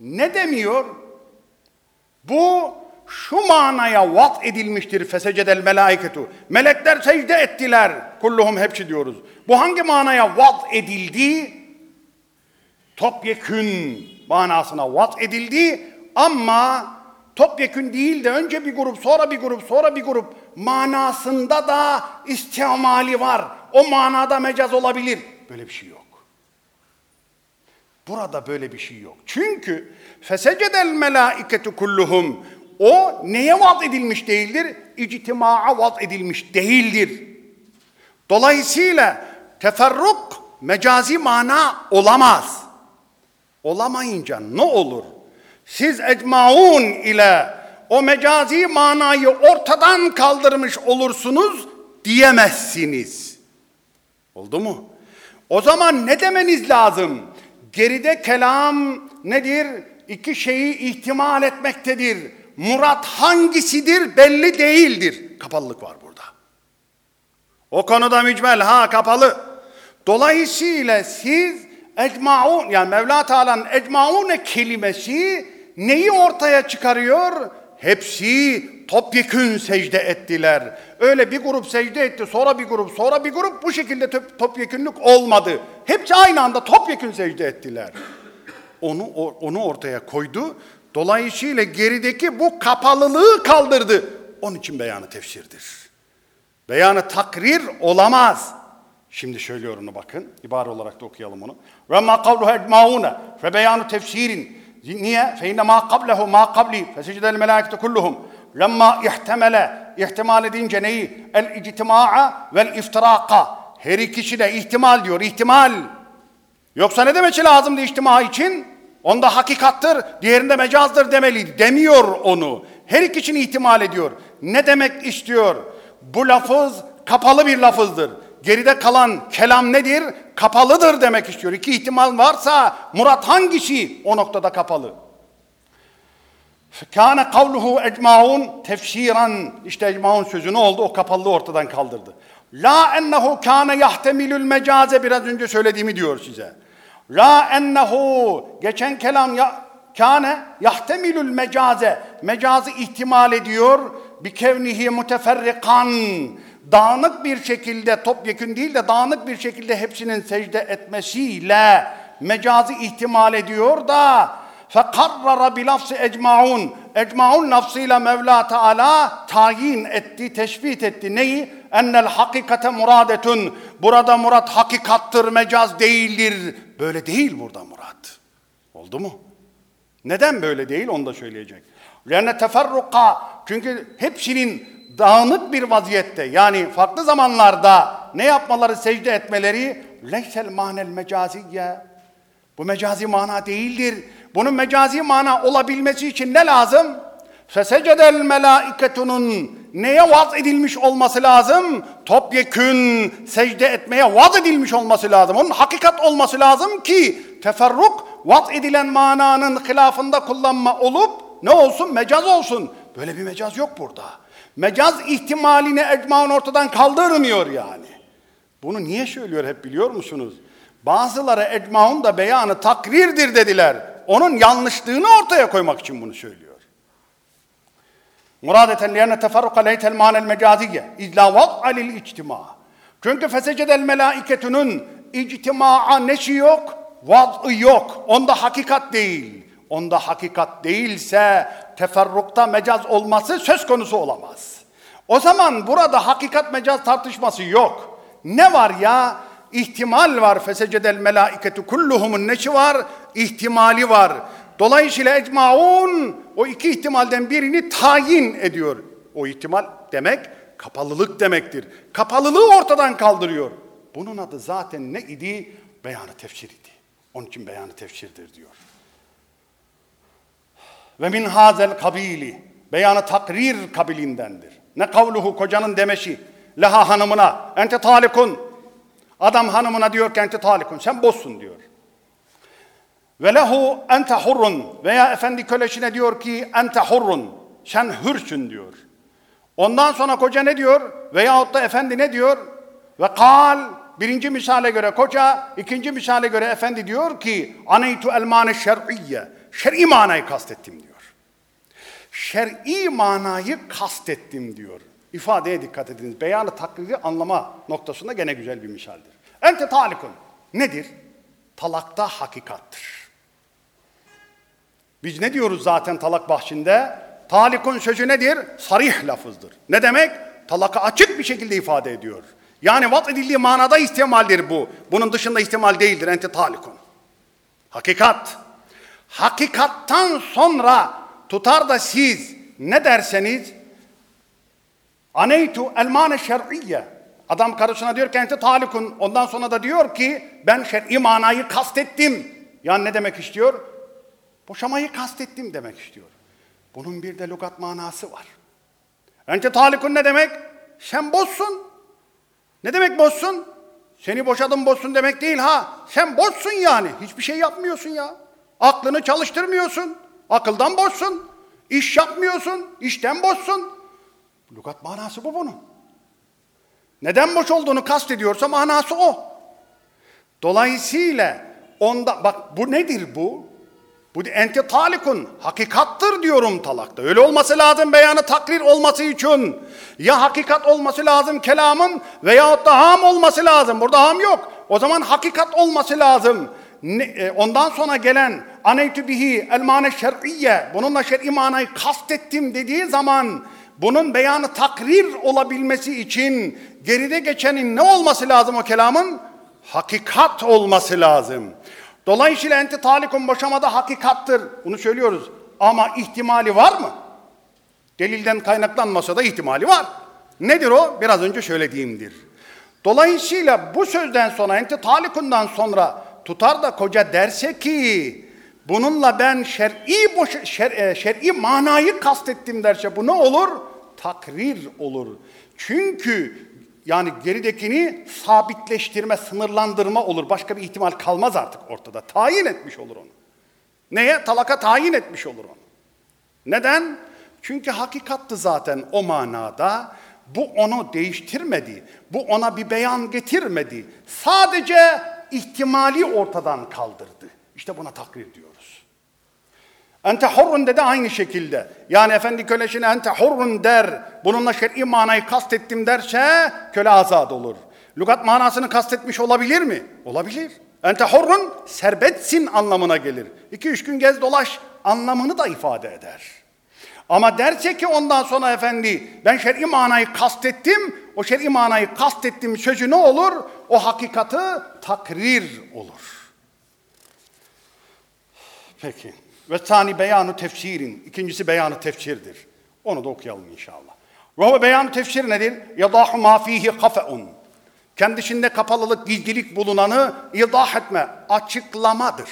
Ne demiyor? Bu şu manaya vat edilmiştir fesecedel melaiketu. Melekler secde ettiler. Kulluhum hepsi diyoruz. Bu hangi manaya vat edildi? Topyekün manasına vat edildi ama topyekün değil de önce bir grup sonra bir grup sonra bir grup manasında da istimali var. o manada mecaz olabilir. Böyle bir şey yok. Burada böyle bir şey yok. Çünkü fesecedel melaiketu kulluhum o neye vaz edilmiş değildir? İctimaa vaz edilmiş değildir. Dolayısıyla teferruk mecazi mana olamaz. Olamayınca ne olur? Siz ecmaun ile o mecazi manayı ortadan kaldırmış olursunuz diyemezsiniz. Oldu mu? O zaman ne demeniz lazım? Geride kelam nedir? İki şeyi ihtimal etmektedir. Murat hangisidir belli değildir. Kapalılık var burada. O konuda mücmel ha kapalı. Dolayısıyla siz ecmaun yani Mevla Teala'nın ecmaune kelimesi neyi ortaya çıkarıyor? Hepsi topyekün secde ettiler. Öyle bir grup secde etti, sonra bir grup, sonra bir grup bu şekilde top, topyekünlük olmadı. Hepsi aynı anda topyekün secde ettiler. Onu onu ortaya koydu. Dolayısıyla gerideki bu kapalılığı kaldırdı. Onun için beyanı tefsirdir. Beyanı takrir olamaz. Şimdi söylüyorum onu bakın. İbare olarak da okuyalım onu. Ve ma kavluhu ecmaune fe beyanu tefsirin. Niye? Fe inne ma kablehu ma kabli fe secdel melâkete kulluhum. Lemma ihtemele, ihtimal edince neyi? El ictima'a vel iftiraka. Her ikisi de ihtimal diyor, ihtimal. Yoksa ne demesi lazımdı ihtima için? Onda hakikattır, diğerinde mecazdır demeliydi. Demiyor onu. Her ikisini ihtimal ediyor. Ne demek istiyor? Bu lafız kapalı bir lafızdır. Geride kalan kelam nedir? Kapalıdır demek istiyor. İki ihtimal varsa murat hangisi o noktada kapalı? Kâne kavluhu ecmaun tefsiran. İşte ecmaun sözü ne oldu? O kapalılığı ortadan kaldırdı. La ennehu kâne yahtemilül mecaze biraz önce söylediğimi diyor size. La ennehu geçen kelam ya kâne yahtemilül mecaze mecazı ihtimal ediyor bi kevnihi muteferrikan dağınık bir şekilde topyekün değil de dağınık bir şekilde hepsinin secde etmesiyle mecazı ihtimal ediyor da fekarrara bi lafzı ecmaun ecmaun lafzıyla Mevla Teala tayin etti, teşbit etti. Neyi? Ennel hakikate muradetun. Burada murat hakikattır, mecaz değildir. Böyle değil burada murat. Oldu mu? Neden böyle değil onu da söyleyecek. Lenne teferruka çünkü hepsinin dağınık bir vaziyette yani farklı zamanlarda ne yapmaları secde etmeleri leysel manel mecaziye bu mecazi mana değildir. Bunun mecazi mana olabilmesi için ne lazım? Fesecedel melaiketunun neye vaz edilmiş olması lazım? Topyekün secde etmeye vaz edilmiş olması lazım. Onun hakikat olması lazım ki teferruk vaz edilen mananın hilafında kullanma olup ne olsun? Mecaz olsun. Böyle bir mecaz yok burada. Mecaz ihtimalini ecmaun ortadan kaldırmıyor yani. Bunu niye söylüyor hep biliyor musunuz? Bazıları ecmaun da beyanı takrirdir dediler. Onun yanlışlığını ortaya koymak için bunu söylüyor. Muradeten liyenne teferruka leytel manel mecaziye izla vad'alil içtima. Çünkü fesecedel melaiketünün ictimaa neşi yok, vad'ı yok. Onda hakikat değil. Onda hakikat değilse teferrukta mecaz olması söz konusu olamaz. O zaman burada hakikat mecaz tartışması yok. Ne var ya? İhtimal var. Fesecedel melaiketu kulluhumun neçi var? İhtimali var. Dolayısıyla ecmaun o iki ihtimalden birini tayin ediyor. O ihtimal demek kapalılık demektir. Kapalılığı ortadan kaldırıyor. Bunun adı zaten ne idi? Beyanı tefsir idi. Onun için beyanı tefsirdir diyor. Ve min hazel kabili beyanı takrir kabilindendir. Ne kavluhu kocanın demeşi leha hanımına ente talikun adam hanımına diyor ki ente talikun sen bozsun diyor. Ve lehu ente hurrun veya efendi köleşine diyor ki ente hurrun sen hürsün diyor. Ondan sonra koca ne diyor? Veyahut da efendi ne diyor? Ve kal birinci misale göre koca, ikinci misale göre efendi diyor ki aneytu elmane şer'iyye. Şer'i manayı kastettim diyor. Şer'i manayı kastettim diyor. İfadeye dikkat ediniz. Beyanı taklidi anlama noktasında gene güzel bir misaldir. Ente talikun. Nedir? Talakta hakikattır. Biz ne diyoruz zaten talak bahsinde? Talikun sözü nedir? Sarih lafızdır. Ne demek? Talaka açık bir şekilde ifade ediyor. Yani vat edildiği manada ihtimaldir bu. Bunun dışında ihtimal değildir. Ente talikun. Hakikat. Hakikattan sonra tutar da siz ne derseniz aneytu elmane şer'iyye Adam karısına diyor ki ente talikun. Ondan sonra da diyor ki ben şer'i manayı kastettim. Yani ne demek istiyor? Boşamayı kastettim demek istiyor. Bunun bir de lügat manası var. Ente talikun ne demek? Sen boşsun. Ne demek boşsun? Seni boşadım boşsun demek değil ha. Sen boşsun yani. Hiçbir şey yapmıyorsun ya. Aklını çalıştırmıyorsun. Akıldan boşsun. İş yapmıyorsun. İşten boşsun. Lügat manası bu bunun. Neden boş olduğunu kastediyorsa manası o. Dolayısıyla onda bak bu nedir bu? Bu ente talikun hakikattır diyorum talakta. Öyle olması lazım beyanı takrir olması için. Ya hakikat olması lazım kelamın veyahut da ham olması lazım. Burada ham yok. O zaman hakikat olması lazım. Ne, e, ondan sonra gelen aneytü bihi el mane şer'iyye bununla şer'i manayı kastettim dediği zaman bunun beyanı takrir olabilmesi için geride geçenin ne olması lazım o kelamın? Hakikat olması lazım. Dolayısıyla enti talikun boşamada hakikattır. Bunu söylüyoruz. Ama ihtimali var mı? Delilden kaynaklanmasa da ihtimali var. Nedir o? Biraz önce söylediğimdir. Dolayısıyla bu sözden sonra enti talikundan sonra tutar da koca derse ki bununla ben şer'i boş şer, e, şer'i manayı kastettim derse bu ne olur? Takrir olur. Çünkü yani geridekini sabitleştirme, sınırlandırma olur. Başka bir ihtimal kalmaz artık ortada. Tayin etmiş olur onu. Neye? Talaka tayin etmiş olur onu. Neden? Çünkü hakikattı zaten o manada. Bu onu değiştirmedi. Bu ona bir beyan getirmedi. Sadece ihtimali ortadan kaldırdı. İşte buna takrir diyoruz. Ente hurrun dedi aynı şekilde. Yani efendi kölesine ente hurrun der. Bununla şer'i manayı kastettim derse köle azad olur. Lugat manasını kastetmiş olabilir mi? Olabilir. Ente hurrun serbetsin anlamına gelir. İki üç gün gez dolaş anlamını da ifade eder. Ama derse ki ondan sonra efendi ben şer'i manayı kastettim. O şer'i manayı kastettim sözü ne olur? O hakikati takrir olur. Peki. Ve tani beyanu tefsirin. İkincisi beyanı tefsirdir. Onu da okuyalım inşallah. Ve o beyanı tefsir nedir? Yadahu ma fihi kafeun. Kendisinde kapalılık, gizlilik bulunanı idah etme, açıklamadır.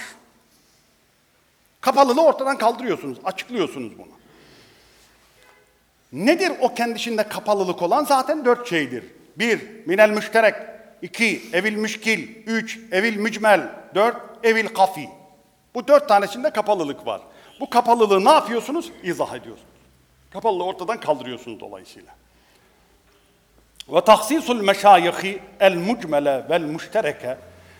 Kapalılığı ortadan kaldırıyorsunuz, açıklıyorsunuz bunu. Nedir o kendisinde kapalılık olan? Zaten dört şeydir. Bir, minel müşterek. iki evil müşkil. Üç, evil mücmel. Dört, evil kafi. Bu dört tanesinde kapalılık var. Bu kapalılığı ne yapıyorsunuz? İzah ediyorsunuz. Kapalılığı ortadan kaldırıyorsunuz dolayısıyla. Ve tahsisul meşayihi el mucmele vel müştereke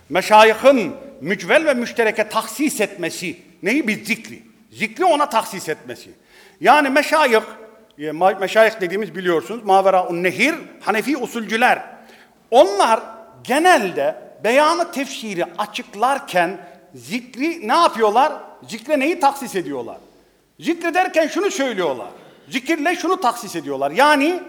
meşayihin mücvel ve müştereke tahsis etmesi. Neyi? Bir zikri. Zikri ona tahsis etmesi. Yani meşayih, e, meşayih dediğimiz biliyorsunuz, mavera nehir, Hanefi usulcüler. Onlar genelde beyanı tefsiri açıklarken zikri ne yapıyorlar? Zikre neyi taksis ediyorlar? Zikrederken şunu söylüyorlar. Zikirle şunu taksis ediyorlar. Yani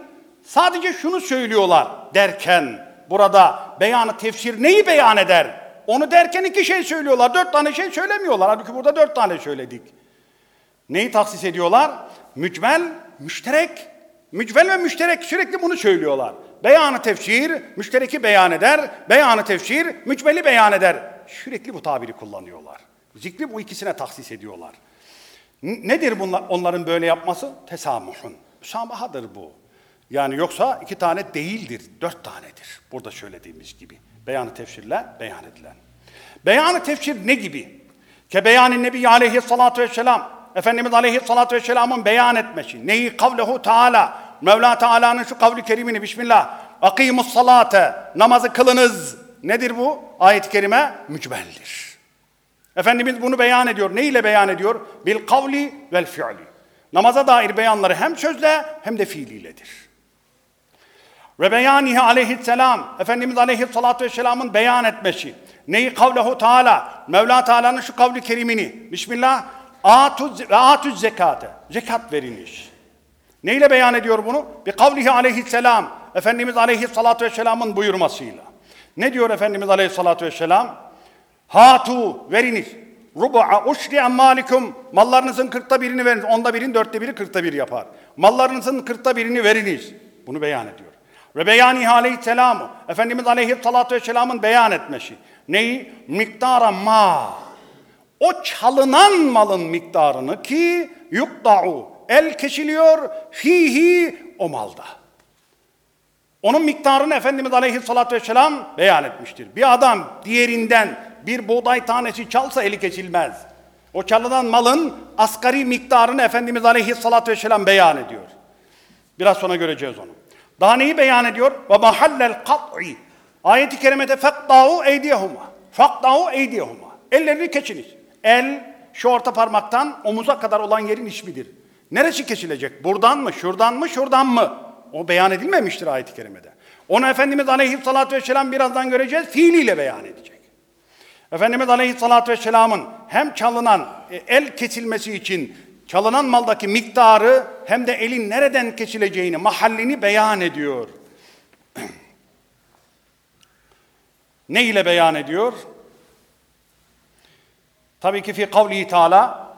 sadece şunu söylüyorlar derken burada beyanı tefsir neyi beyan eder? Onu derken iki şey söylüyorlar. Dört tane şey söylemiyorlar. Halbuki burada dört tane söyledik. Neyi taksis ediyorlar? Mücmel, müşterek. Mücvel ve müşterek sürekli bunu söylüyorlar. Beyanı tefsir, müştereki beyan eder. Beyanı tefsir, mücmeli beyan eder. Sürekli bu tabiri kullanıyorlar. Zikri bu ikisine tahsis ediyorlar. Nedir bunlar, onların böyle yapması? Tesamuhun. Müsamahadır bu. Yani yoksa iki tane değildir, dört tanedir. Burada söylediğimiz gibi. Beyanı tefsirle beyan edilen. Beyanı tefsir ne gibi? Ke beyanı Nebi aleyhissalatu vesselam. Efendimiz aleyhissalatu vesselamın beyan etmesi. Neyi? Kavlehu Teala. Mevla Teala'nın şu kavli kerimini. Bismillah. Akimus salate. Namazı kılınız. Nedir bu? Ayet-i kerime mücbeldir. Efendimiz bunu beyan ediyor. Ne ile beyan ediyor? Bil kavli vel fi'li. Namaza dair beyanları hem sözle hem de fiiliyledir. Ve beyanihi aleyhisselam, Efendimiz aleyhissalatu vesselamın beyan etmesi. Neyi kavlehu Teala, Mevla Teala'nın şu kavli kerimini. Bismillah, ve atuz zekate. Zekat veriniz. Neyle beyan ediyor bunu? Bi kavlihi aleyhisselam. Efendimiz Aleyhisselatü Vesselam'ın buyurmasıyla. Ne diyor Efendimiz Aleyhisselatü Vesselam? Hatu veriniz. Rubu'a uşri emmalikum. Mallarınızın kırkta birini veriniz. Onda birin dörtte biri kırkta bir yapar. Mallarınızın kırkta birini veriniz. Bunu beyan ediyor. Ve beyanihi aleyhisselamı. Efendimiz aleyhissalatü vesselamın beyan etmesi. Neyi? Miktara ma. O çalınan malın miktarını ki yukta'u. El kesiliyor fihi o malda. Onun miktarını Efendimiz Aleyhisselatü Vesselam beyan etmiştir. Bir adam diğerinden bir buğday tanesi çalsa eli kesilmez. O çalınan malın asgari miktarını Efendimiz Aleyhisselatü Vesselam beyan ediyor. Biraz sonra göreceğiz onu. Daha neyi beyan ediyor? Ve mahallel kat'i. Ayet-i kerimede fektâhu eydiyehuma. Fektâhu eydiyehuma. Ellerini keçiniz. El şu orta parmaktan omuza kadar olan yerin ismidir. Neresi kesilecek? Buradan mı, şuradan mı, şuradan mı? O beyan edilmemiştir ayet-i kerimede. Onu Efendimiz Aleyhisselatü Vesselam birazdan göreceğiz, fiiliyle beyan edecek. Efendimiz Aleyhisselatü Vesselam'ın hem çalınan e, el kesilmesi için çalınan maldaki miktarı hem de elin nereden kesileceğini, mahallini beyan ediyor. ne ile beyan ediyor? Tabii ki fi kavlihi Teala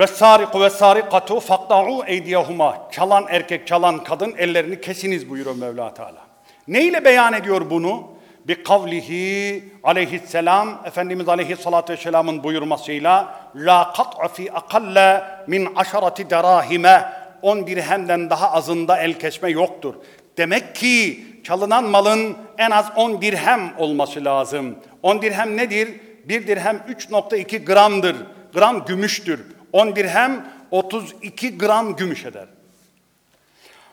ve sariku ve sarikatu fakta'u eydiyahuma. Çalan erkek, çalan kadın ellerini kesiniz buyuruyor Mevla Teala. Ne ile beyan ediyor bunu? Bi kavlihi aleyhisselam, Efendimiz aleyhissalatü vesselamın buyurmasıyla La kat'a fi akalle min aşarati derahime 10 dirhemden daha azında el kesme yoktur. Demek ki çalınan malın en az 10 dirhem olması lazım. 10 dirhem nedir? 1 dirhem 3.2 gramdır. Gram gümüştür. 10 dirhem 32 gram gümüş eder.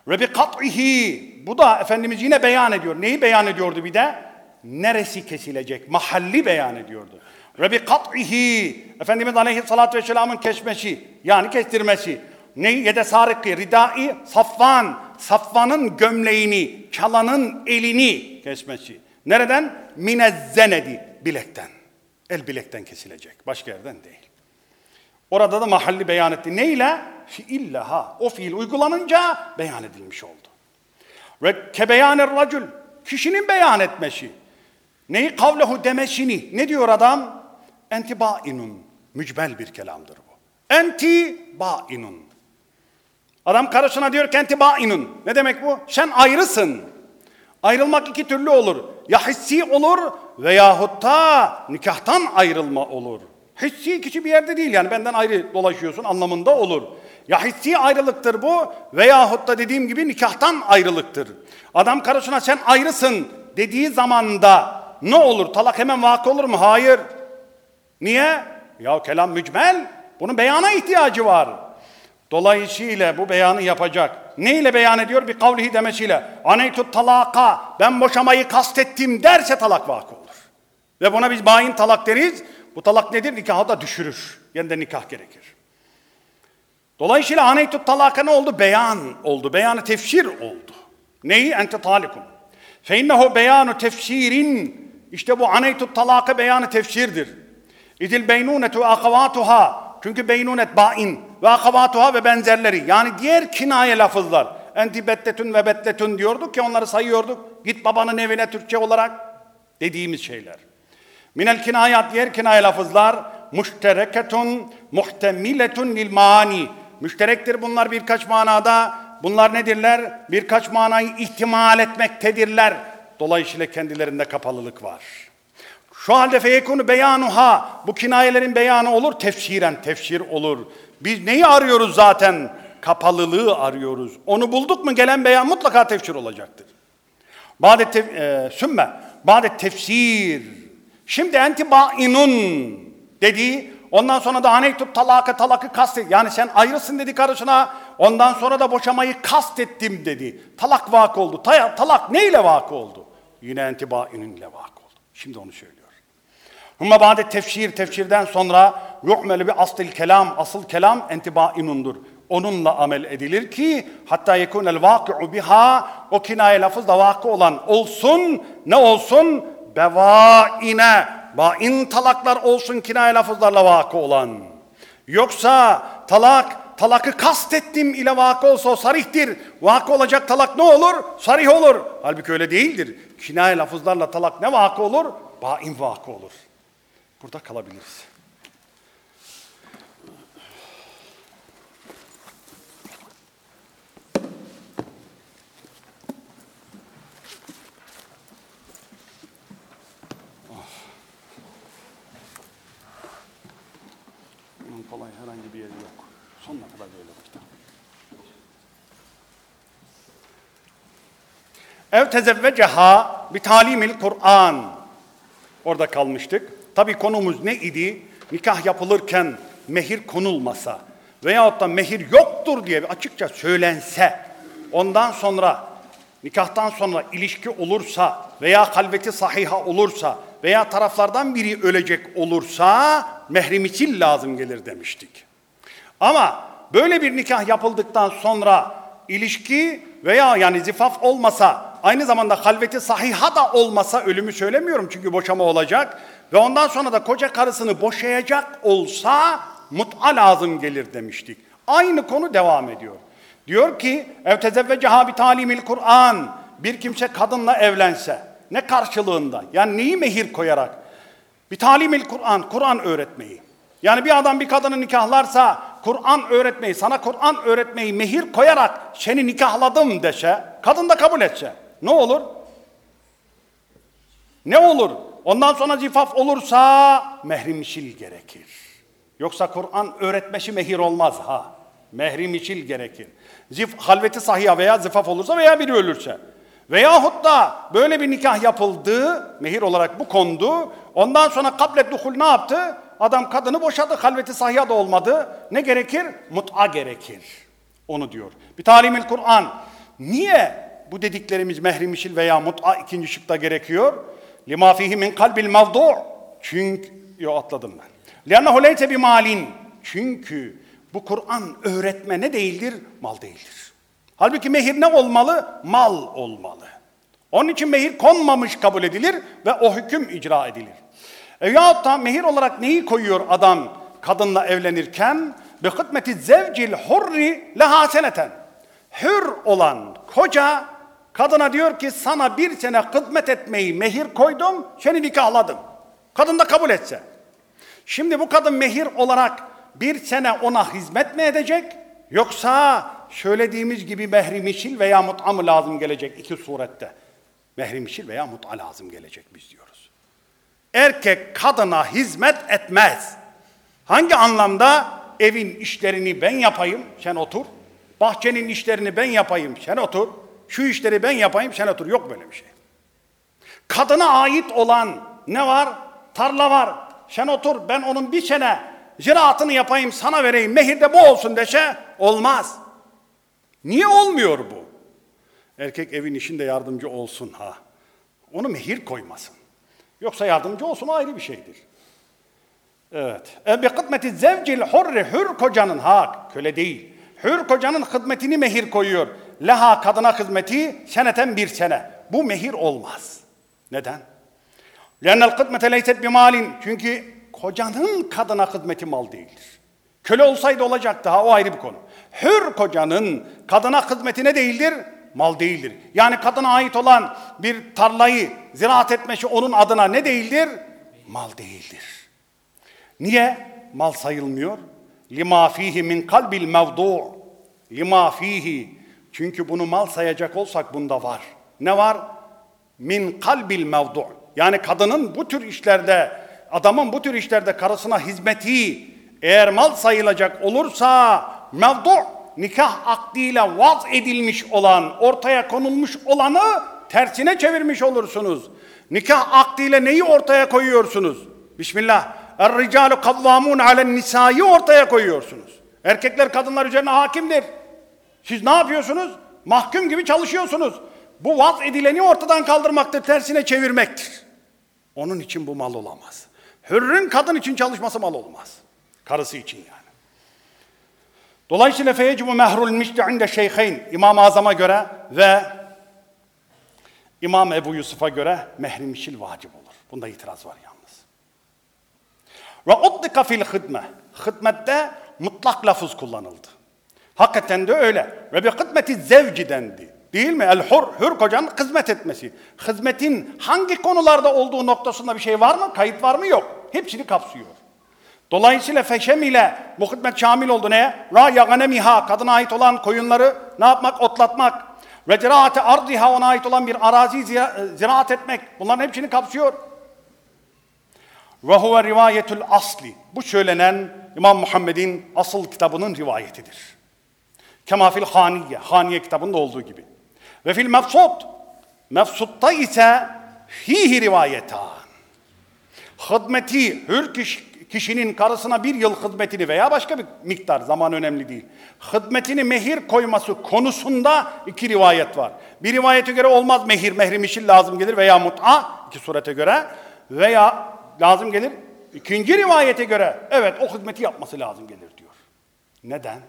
Ve bi kat'ihi bu da Efendimiz yine beyan ediyor. Neyi beyan ediyordu bir de? Neresi kesilecek? Mahalli beyan ediyordu. Ve bi kat'ihi Efendimiz Aleyhisselatü Vesselam'ın kesmesi yani kestirmesi. Neyi? Yede sarıkı, ridai, safvan. Safvanın gömleğini, çalanın elini kesmesi. Nereden? Minezzenedi, bilekten. El bilekten kesilecek. Başka yerden değil. Orada da mahalli beyan etti. Ne ile? Fiille ha. O fiil uygulanınca beyan edilmiş oldu. Ve kebeyaner racül. Kişinin beyan etmesi. Neyi kavlehu demesini. Ne diyor adam? Enti bainun. Mücbel bir kelamdır bu. Enti bainun. Adam karısına diyor ki enti. Ne demek bu? Sen ayrısın. Ayrılmak iki türlü olur. Ya hissi olur veyahut da nikahtan ayrılma olur. Hissi kişi bir yerde değil yani benden ayrı dolaşıyorsun anlamında olur. Ya hissi ayrılıktır bu veyahut da dediğim gibi nikahtan ayrılıktır. Adam karısına sen ayrısın dediği zamanda ne olur? Talak hemen vakı olur mu? Hayır. Niye? Ya kelam mücmel. Bunun beyana ihtiyacı var. Dolayısıyla bu beyanı yapacak. Ne ile beyan ediyor? Bir kavlihi demesiyle. Aneytut talaka ben boşamayı kastettim derse talak vakı olur. Ve buna biz bayin talak deriz. Bu talak nedir? Nikahı da düşürür. Yeniden nikah gerekir. Dolayısıyla aneytut talaka ne oldu? Beyan oldu. Beyanı tefsir oldu. Neyi? Ente talikum. Fe innehu beyanu tefsirin. İşte bu aneytut talaka beyanı tefsirdir. İdil beynunetu akavatuha. Çünkü beynunet bain ve akavatuha ve benzerleri. Yani diğer kinaye lafızlar. Enti bettetün ve bettetün diyorduk ki onları sayıyorduk. Git babanın evine Türkçe olarak dediğimiz şeyler. Minel kinayat diğer kinaye lafızlar müştereketun muhtemiletun lil mani. Müşterektir bunlar birkaç manada. Bunlar nedirler? Birkaç manayı ihtimal etmektedirler. Dolayısıyla kendilerinde kapalılık var. Şu halde feyekunu beyanuha bu kinayelerin beyanı olur tefsiren tefsir olur. Biz neyi arıyoruz zaten? Kapalılığı arıyoruz. Onu bulduk mu gelen beyan mutlaka tefsir olacaktır. Badet tef e, sümme badet tefsir. Şimdi entibainun dediği ondan sonra da haneytut talaka talakı kastet. Yani sen ayrısın dedi karısına. Ondan sonra da boşamayı kastettim dedi. Talak vakı oldu. Ta talak neyle vakı oldu? Yine entibainun ile vakı oldu. Şimdi onu söylüyor. Hümme bade tefsir, tefsirden sonra yu'melu bi aslil kelam, asıl kelam entibainundur. Onunla amel edilir ki hatta yekunel vaki'u biha o kinaye lafızla vakı olan olsun ne olsun bevaine bain talaklar olsun kinaye lafızlarla vakı olan. Yoksa talak talakı kastettim ile vakı olsa o sarihtir. Vakı olacak talak ne olur? Sarih olur. Halbuki öyle değildir. Kinaye lafızlarla talak ne vakı olur? Bain vakı olur. Burada kalabiliriz. Kolay herhangi bir yeri yok. Sonuna kadar böyle bu kitap. Ev tezevveceha bi talimil Kur'an. Orada kalmıştık. Tabi konumuz ne idi? Nikah yapılırken mehir konulmasa veyahut da mehir yoktur diye açıkça söylense ondan sonra nikahtan sonra ilişki olursa veya kalbeti sahiha olursa veya taraflardan biri ölecek olursa mehrimiçil lazım gelir demiştik. Ama böyle bir nikah yapıldıktan sonra ilişki veya yani zifaf olmasa aynı zamanda halveti sahiha da olmasa ölümü söylemiyorum çünkü boşama olacak ve ondan sonra da koca karısını boşayacak olsa mut'a lazım gelir demiştik. Aynı konu devam ediyor. Diyor ki ev tezevveceha bi talimil Kur'an bir kimse kadınla evlense ne karşılığında yani neyi mehir koyarak bir talimil Kur'an Kur'an öğretmeyi yani bir adam bir kadını nikahlarsa Kur'an öğretmeyi, sana Kur'an öğretmeyi mehir koyarak seni nikahladım dese, kadın da kabul etse ne olur? Ne olur? Ondan sonra zifaf olursa mehrimşil gerekir. Yoksa Kur'an öğretmesi mehir olmaz ha. Mehrimşil gerekir. Zif, halveti sahiha veya zifaf olursa veya biri ölürse. Veyahut da böyle bir nikah yapıldı, mehir olarak bu kondu. Ondan sonra kablet duhul ne yaptı? Adam kadını boşadı, halveti sahiha da olmadı. Ne gerekir? Mut'a gerekir. Onu diyor. Bir talimil Kur'an. Niye bu dediklerimiz mehrimişil veya mut'a ikinci şıkta gerekiyor? Lima fihi min kalbil mevdu' Çünkü, yo atladım ben. Liannehu leyte bi malin. Çünkü bu Kur'an öğretme ne değildir? Mal değildir. Halbuki mehir ne olmalı? Mal olmalı. Onun için mehir konmamış kabul edilir ve o hüküm icra edilir. E yahut da mehir olarak neyi koyuyor adam kadınla evlenirken? Bi hıdmeti zevcil hurri leha seneten. Hür olan koca kadına diyor ki sana bir sene hizmet etmeyi mehir koydum, seni nikahladım. Kadın da kabul etse. Şimdi bu kadın mehir olarak bir sene ona hizmet mi edecek? Yoksa söylediğimiz gibi mehrimişil veya mut'a mı lazım gelecek iki surette? Mehrimişil veya mut'a lazım gelecek biz diyoruz. Erkek kadına hizmet etmez. Hangi anlamda? Evin işlerini ben yapayım, sen otur. Bahçenin işlerini ben yapayım, sen otur. Şu işleri ben yapayım, sen otur. Yok böyle bir şey. Kadına ait olan ne var? Tarla var. Sen otur, ben onun bir sene ziraatını yapayım, sana vereyim, mehirde bu olsun dese olmaz. Niye olmuyor bu? Erkek evin işinde yardımcı olsun ha. Onu mehir koymasın. Yoksa yardımcı olsun ayrı bir şeydir. Evet. E bi hıdmeti zevcil hurri hür kocanın ha köle değil. Hür kocanın hizmetini mehir koyuyor. Leha kadına hizmeti seneten bir sene. Bu mehir olmaz. Neden? Lennel hizmete leyset bi malin. Çünkü kocanın kadına hizmeti mal değildir. Köle olsaydı olacaktı ha o ayrı bir konu. Hür kocanın kadına hizmeti ne değildir? Mal değildir. Yani kadına ait olan bir tarlayı ziraat etmesi onun adına ne değildir? Mal değildir. Niye? Mal sayılmıyor. Lima fihi min kalbil mevdu. Lima fihi. Çünkü bunu mal sayacak olsak bunda var. Ne var? Min kalbil mevdu. Yani kadının bu tür işlerde, adamın bu tür işlerde karısına hizmeti eğer mal sayılacak olursa mevdu nikah akdiyle vaz edilmiş olan, ortaya konulmuş olanı tersine çevirmiş olursunuz. Nikah akdiyle neyi ortaya koyuyorsunuz? Bismillah. Er-ricalu kavvamun alen nisa'yı ortaya koyuyorsunuz. Erkekler kadınlar üzerine hakimdir. Siz ne yapıyorsunuz? Mahkum gibi çalışıyorsunuz. Bu vaz edileni ortadan kaldırmaktır, tersine çevirmektir. Onun için bu mal olamaz. Hürrün kadın için çalışması mal olmaz. Karısı için yani. Dolayısıyla feyecibu mehrul mişti inde şeyheyn İmam-ı Azam'a göre ve İmam Ebu Yusuf'a göre mehrimişil vacip olur. Bunda itiraz var yalnız. Ve utlika fil hidme. Hidmette mutlak lafız kullanıldı. Hakikaten de öyle. Ve bir hizmeti zevci dendi. Değil mi? El hur, hür kocanın hizmet etmesi. Hizmetin hangi konularda olduğu noktasında bir şey var mı? Kayıt var mı? Yok. Hepsini kapsıyor. Dolayısıyla feşem ile bu hizmet şamil oldu neye? Ra'ya ganemiha, kadına ait olan koyunları ne yapmak? Otlatmak. Ve ziraate ardiha, ona ait olan bir arazi ziraat etmek. Bunların hepsini kapsıyor. Ve huve rivayetül asli. Bu söylenen İmam Muhammed'in asıl kitabının rivayetidir. Kema fil haniye. Haniye kitabında olduğu gibi. Ve fil mefsud. Mefsutta ise fihi rivayetan. Hizmeti hür kişinin karısına bir yıl hizmetini veya başka bir miktar zaman önemli değil. Hizmetini mehir koyması konusunda iki rivayet var. Bir rivayete göre olmaz mehir, mehrimişil lazım gelir veya mut'a iki surete göre veya lazım gelir. İkinci rivayete göre evet o hizmeti yapması lazım gelir diyor. Neden?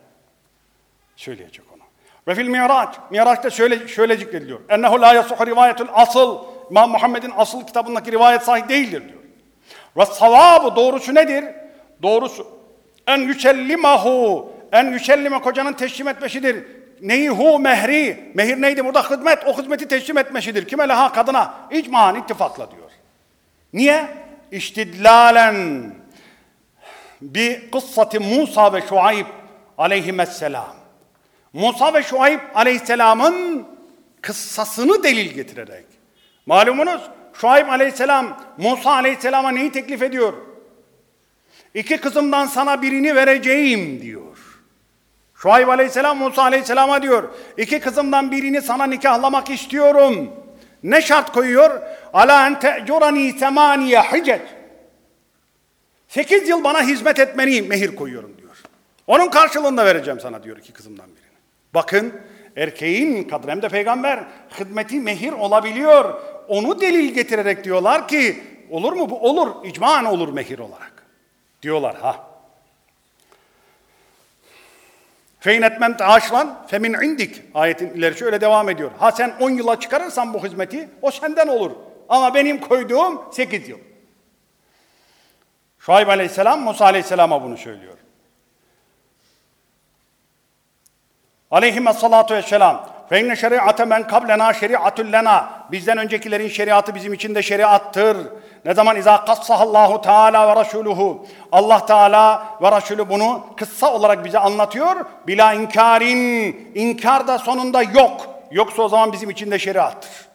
Söyleyecek onu. Ve fil miraç, miraçta şöyle, şöyle zikrediliyor. Ennehu la yasuhu rivayetul asıl. Muhammed'in asıl kitabındaki rivayet sahih değildir diyor. Ve savabı doğrusu nedir? Doğrusu en yücellimahu en yücellime kocanın teslim etmesidir. Neyi hu mehri. Mehir neydi burada? Hizmet. O hizmeti teslim etmesidir. Kime leha kadına? İcman ittifakla diyor. Niye? İstidlalen bir kıssati Musa ve Şuayb aleyhisselam. Musa ve Şuayb aleyhisselamın kıssasını delil getirerek. Malumunuz Şuayb aleyhisselam Musa aleyhisselama neyi teklif ediyor? İki kızımdan sana birini vereceğim diyor. Şuayb aleyhisselam Musa aleyhisselama diyor. İki kızımdan birini sana nikahlamak istiyorum. Ne şart koyuyor? Ala en te'curani semaniye hicet. Sekiz yıl bana hizmet etmeni mehir koyuyorum diyor. Onun karşılığında vereceğim sana diyor iki kızımdan birini. Bakın erkeğin kadın hem de peygamber hizmeti mehir olabiliyor. Onu delil getirerek diyorlar ki olur mu bu? Olur. İcman olur mehir olarak. Diyorlar ha. Fein etmem aşlan femin indik. Ayetin ilerisi öyle devam ediyor. Ha sen 10 yıla çıkarırsan bu hizmeti o senden olur. Ama benim koyduğum 8 yıl. Şuayb aleyhisselam Musa aleyhisselama bunu söylüyor. Aleyhime salatu vesselam. Fe inne şeriate men kablena şeriatun lena. Bizden öncekilerin şeriatı bizim için de şeriattır. Ne zaman izâ kassahallahu teâlâ ve rasûluhu. Allah Teala ve Resulü bunu kıssa olarak bize anlatıyor. Bila inkarin. İnkar da sonunda yok. Yoksa o zaman bizim için de şeriattır.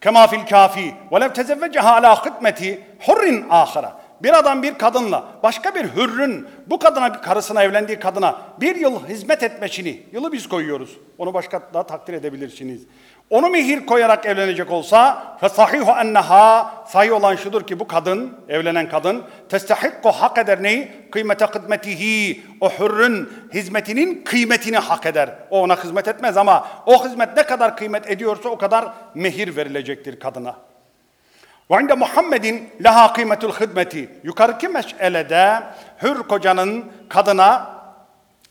Kema fil kafi. Ve lev tezevveceha ala hıtmeti hurrin ahara. Bir adam bir kadınla başka bir hürrün bu kadına bir karısına evlendiği kadına bir yıl hizmet etmesini yılı biz koyuyoruz. Onu başka da takdir edebilirsiniz. Onu mehir koyarak evlenecek olsa fesahihu enneha sahih olan şudur ki bu kadın evlenen kadın testahikku hak eder neyi? Kıymete hizmetihi o hürrün hizmetinin kıymetini hak eder. O ona hizmet etmez ama o hizmet ne kadar kıymet ediyorsa o kadar mehir verilecektir kadına. Ve inde Muhammedin leha kıymetul hidmeti. Yukarıki meselede hür kocanın kadına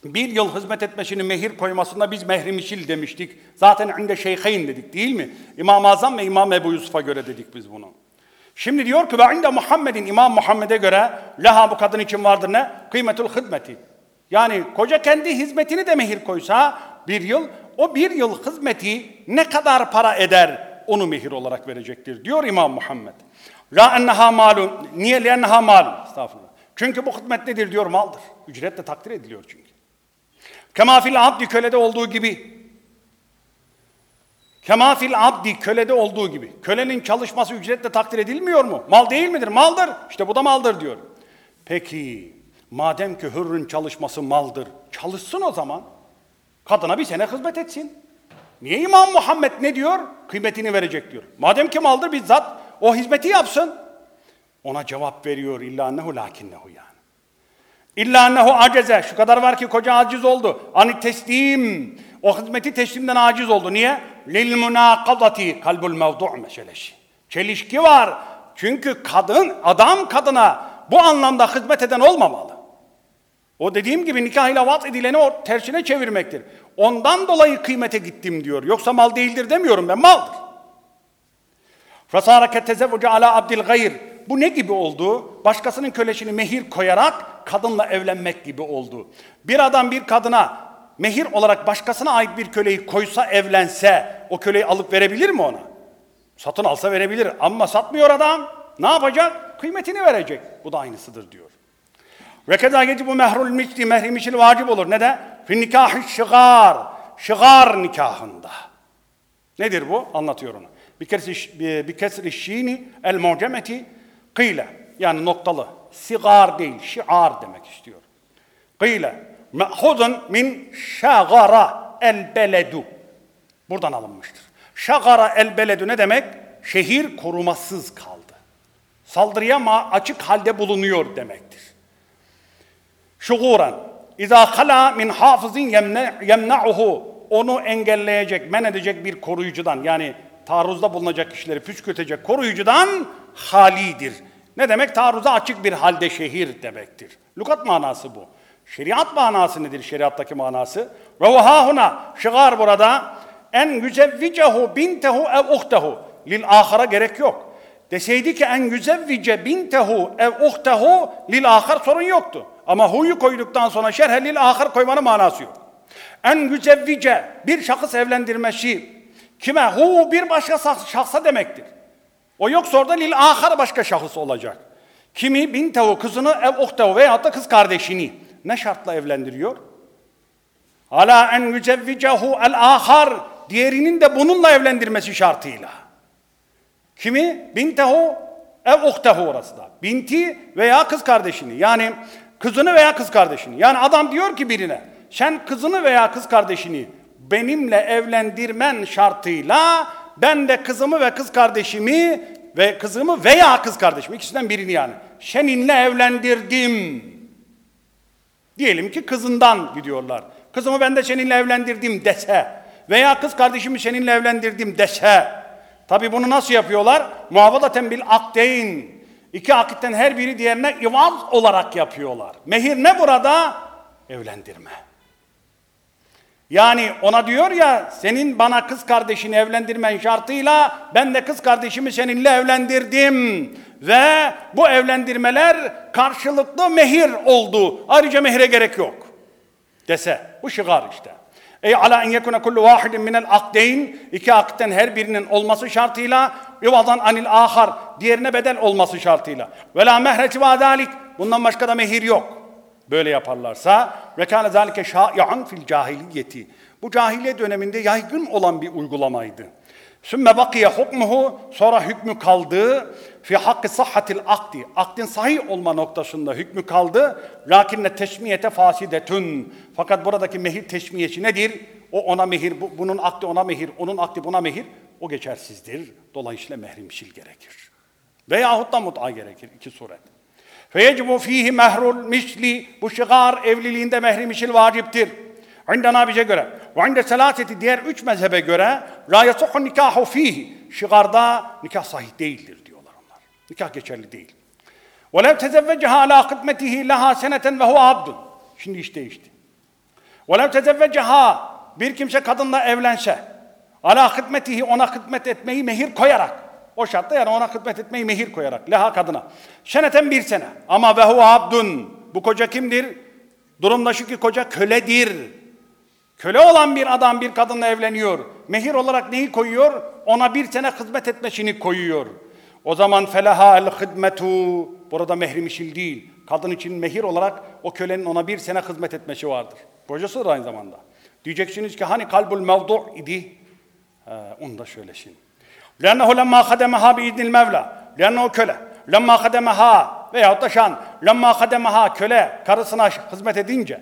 bir yıl hizmet etmesini mehir koymasında biz mehrimişil demiştik. Zaten inde şeyheyn dedik değil mi? İmam-ı Azam ve İmam Ebu Yusuf'a göre dedik biz bunu. Şimdi diyor ki ve inde Muhammedin İmam Muhammed'e göre leha bu kadın için vardır ne? Kıymetul hizmeti. Yani koca kendi hizmetini de mehir koysa bir yıl o bir yıl hizmeti ne kadar para eder onu mehir olarak verecektir diyor İmam Muhammed. La enneha malum. Niye? Le enneha malum. Estağfurullah. Çünkü bu hizmet nedir diyor maldır. Ücretle takdir ediliyor çünkü. Kemafil abdi kölede olduğu gibi. Kemafil abdi kölede olduğu gibi. Kölenin çalışması ücretle takdir edilmiyor mu? Mal değil midir? Maldır. İşte bu da maldır diyor. Peki madem ki hürrün çalışması maldır. Çalışsın o zaman. Kadına bir sene hizmet etsin. Niye İmam Muhammed ne diyor? Kıymetini verecek diyor. Madem ki maldır bizzat o hizmeti yapsın. Ona cevap veriyor illa nehu lakinnehu yani. İlla ennehu aceze. Şu kadar var ki koca aciz oldu. Ani teslim. O hizmeti teslimden aciz oldu. Niye? Lil münakadati kalbul mevdu' meselesi. Çelişki var. Çünkü kadın, adam kadına bu anlamda hizmet eden olmamalı. O dediğim gibi nikah ile vat edileni o tersine çevirmektir. Ondan dolayı kıymete gittim diyor. Yoksa mal değildir demiyorum ben maldır. Fasara ketezevvucu ala abdil gayr. Bu ne gibi oldu? Başkasının kölesini mehir koyarak kadınla evlenmek gibi oldu. Bir adam bir kadına mehir olarak başkasına ait bir köleyi koysa evlense o köleyi alıp verebilir mi ona? Satın alsa verebilir ama satmıyor adam. Ne yapacak? Kıymetini verecek. Bu da aynısıdır diyor. Ve keza bu mehrul misli mehri mişil vacip olur. Ne de? Fi nikahı şıgar. Şıgar nikahında. Nedir bu? Anlatıyor onu. Bir kesri, şini el mucemeti kıyle. Yani noktalı. Sigar değil, şiar demek istiyor. Kıyle. Me'hudun min şagara el beledu. Buradan alınmıştır. Şagara el beledu ne demek? Şehir korumasız kaldı. Saldırıya açık halde bulunuyor demektir. Şuguran. İza hala min hafızın yemna'uhu. Onu engelleyecek, men edecek bir koruyucudan yani taarruzda bulunacak kişileri püskürtecek koruyucudan halidir. Ne demek? Taarruza açık bir halde şehir demektir. Lukat manası bu. Şeriat manası nedir? Şeriattaki manası. Ve şıgar burada en yüzevvicehu bintehu ev uhtehu. Lil ahara gerek yok. Deseydi ki en yüzevvice bintehu ev uhtehu lil ahar sorun yoktu. Ama huyu koyduktan sonra şerhe lil ahar koymanın manası yok. En yüzevvice bir şahıs evlendirmesi kime? Hu bir başka şahsa demektir. O yoksa orada lil ahar başka şahıs olacak. Kimi bintehu kızını ev uhtehu veyahut da kız kardeşini ne şartla evlendiriyor? Ala en yücevvicehu el ahar diğerinin de bununla evlendirmesi şartıyla. Kimi? Bintehu ev uhtehu orası da. Binti veya kız kardeşini. Yani kızını veya kız kardeşini. Yani adam diyor ki birine sen kızını veya kız kardeşini benimle evlendirmen şartıyla ben de kızımı ve kız kardeşimi ve kızımı veya kız kardeşimi ikisinden birini yani seninle evlendirdim. Diyelim ki kızından gidiyorlar. Kızımı ben de seninle evlendirdim dese veya kız kardeşimi seninle evlendirdim dese. Tabi bunu nasıl yapıyorlar? Muhafadaten bil akdeyn. İki akitten her biri diğerine ivaz olarak yapıyorlar. Mehir ne burada? Evlendirme. Yani ona diyor ya senin bana kız kardeşini evlendirmen şartıyla ben de kız kardeşimi seninle evlendirdim. Ve bu evlendirmeler karşılıklı mehir oldu. Ayrıca mehire gerek yok. Dese. Bu şigar işte. Ey ala en yekune kullu vahidin minel akdeyn iki akitten her birinin olması şartıyla yuvadan anil ahar diğerine bedel olması şartıyla. Ve la mehreti ve bundan başka da mehir yok. Böyle yaparlarsa ve kâne zâlike şâi'an fil cahiliyeti. Bu cahiliye döneminde yaygın olan bir uygulamaydı. Sümme bakiye hukmuhu sonra hükmü kaldı fi hakkı sahhatil akdi. Akdin sahih olma noktasında hükmü kaldı. Lakinne teşmiyete fasidetün. Fakat buradaki mehir teşmiyesi nedir? O ona mehir, bu, bunun akdi ona mehir, onun akdi buna mehir. O geçersizdir. Dolayısıyla mehrimşil gerekir. Veyahut da mut'a gerekir. iki suret. Feyecibu fihi mehrul misli. Bu şigar evliliğinde mehrimşil vaciptir. İndena bize göre. Ve inde selaseti diğer üç mezhebe göre la yasuhu nikahu fihi. Şigarda nikah sahih değildir diyorlar onlar. Nikah geçerli değil. Tezevveceha ala hidmetihi leha seneten ve huve abdun. Şimdi iş değişti. Lev tezevveceha bir kimse kadınla evlense ala hidmetihi ona hizmet etmeyi mehir koyarak o şartta yani ona hizmet etmeyi mehir koyarak leha kadına. Seneten bir sene ama ve abdun. Bu koca kimdir? Durumda şu ki koca köledir. Köle olan bir adam bir kadınla evleniyor. Mehir olarak neyi koyuyor? Ona bir sene hizmet etmesini koyuyor. O zaman felaha el hidmetu. Burada mehrimişil değil. Kadın için mehir olarak o kölenin ona bir sene hizmet etmesi vardır. Kocasıdır aynı zamanda. Diyeceksiniz ki hani kalbul mevdu idi? Ee, onu da söylesin. لَنَّهُ لَمَّا خَدَمَهَا بِاِذْنِ الْمَوْلَى لَنَّهُ köle. لَمَّا خَدَمَهَا veyahut da şan. لَمَّا خَدَمَهَا köle karısına hizmet edince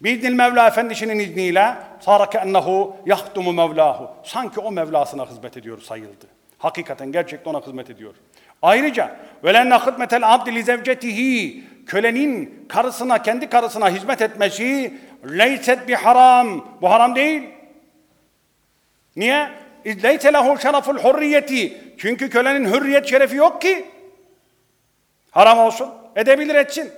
Biiznil Mevla Efendisi'nin izniyle sarake ennehu yahtumu Mevlahu. Sanki o Mevlasına hizmet ediyor sayıldı. Hakikaten gerçekten ona hizmet ediyor. Ayrıca velenne hidmetel abdi li zevcetihi kölenin karısına kendi karısına hizmet etmesi leyset bir haram. Bu haram değil. Niye? İzleyse lehu şereful hurriyeti. Çünkü kölenin hürriyet şerefi yok ki. Haram olsun. Edebilir etsin.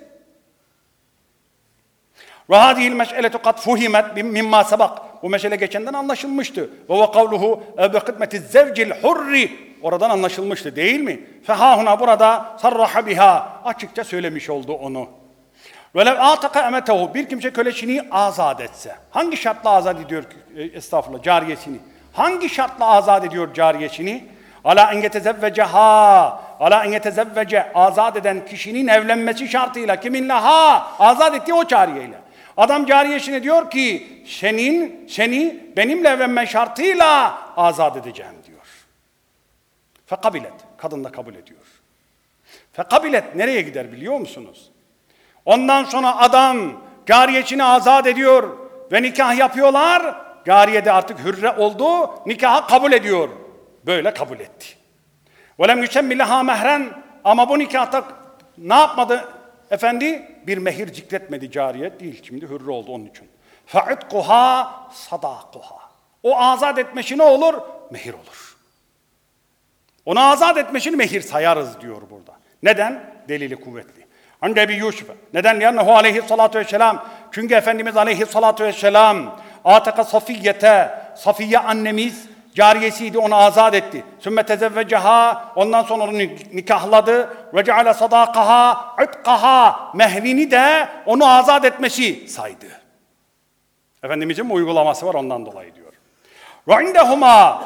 Ve hadihil meş'eletu kad fuhimet mimma sabak. Bu mesele geçenden anlaşılmıştı. Ve ve kavluhu bi hidmeti zevcil hurri. Oradan anlaşılmıştı değil mi? Fehahuna burada sarraha biha. Açıkça söylemiş oldu onu. Velev ataka emetehu bir kimse kölesini azat etse. Hangi şartla azat ediyor e, estağfurullah cariyesini? Hangi şartla azat ediyor cariyesini? Ala en yetezevveceha. Ala en yetezevvece azat eden kişinin evlenmesi şartıyla kiminle ha azat ettiği o cariyeyle. Adam cariyesine diyor ki senin seni benimle evlenme şartıyla azat edeceğim diyor. Fekabilet. Kadın da kabul ediyor. Fekabilet nereye gider biliyor musunuz? Ondan sonra adam cariyesini azat ediyor ve nikah yapıyorlar. Cariye de artık hürre oldu, nikahı kabul ediyor. Böyle kabul etti. وَلَمْ يُسَمِّ لَهَا mehren Ama bu nikahta ne yapmadı efendi? Bir mehir cikletmedi cariye değil. Şimdi hürre oldu onun için. فَعِدْقُهَا صَدَاقُهَا O azat etmesi ne olur? Mehir olur. Onu azat etmesini mehir sayarız diyor burada. Neden? Delili kuvvetli. Anne Ebi Yusuf. Neden? Liannehu aleyhissalatu vesselam. Çünkü Efendimiz aleyhissalatu vesselam Ataka Safiyete. Safiye annemiz cariyesiydi onu azat etti. Sümme tezevveceha ondan sonra onu nikahladı. Ve ceale sadakaha itkaha mehrini de onu azat etmesi saydı. Efendimizin uygulaması var ondan dolayı diyor. Ve indehuma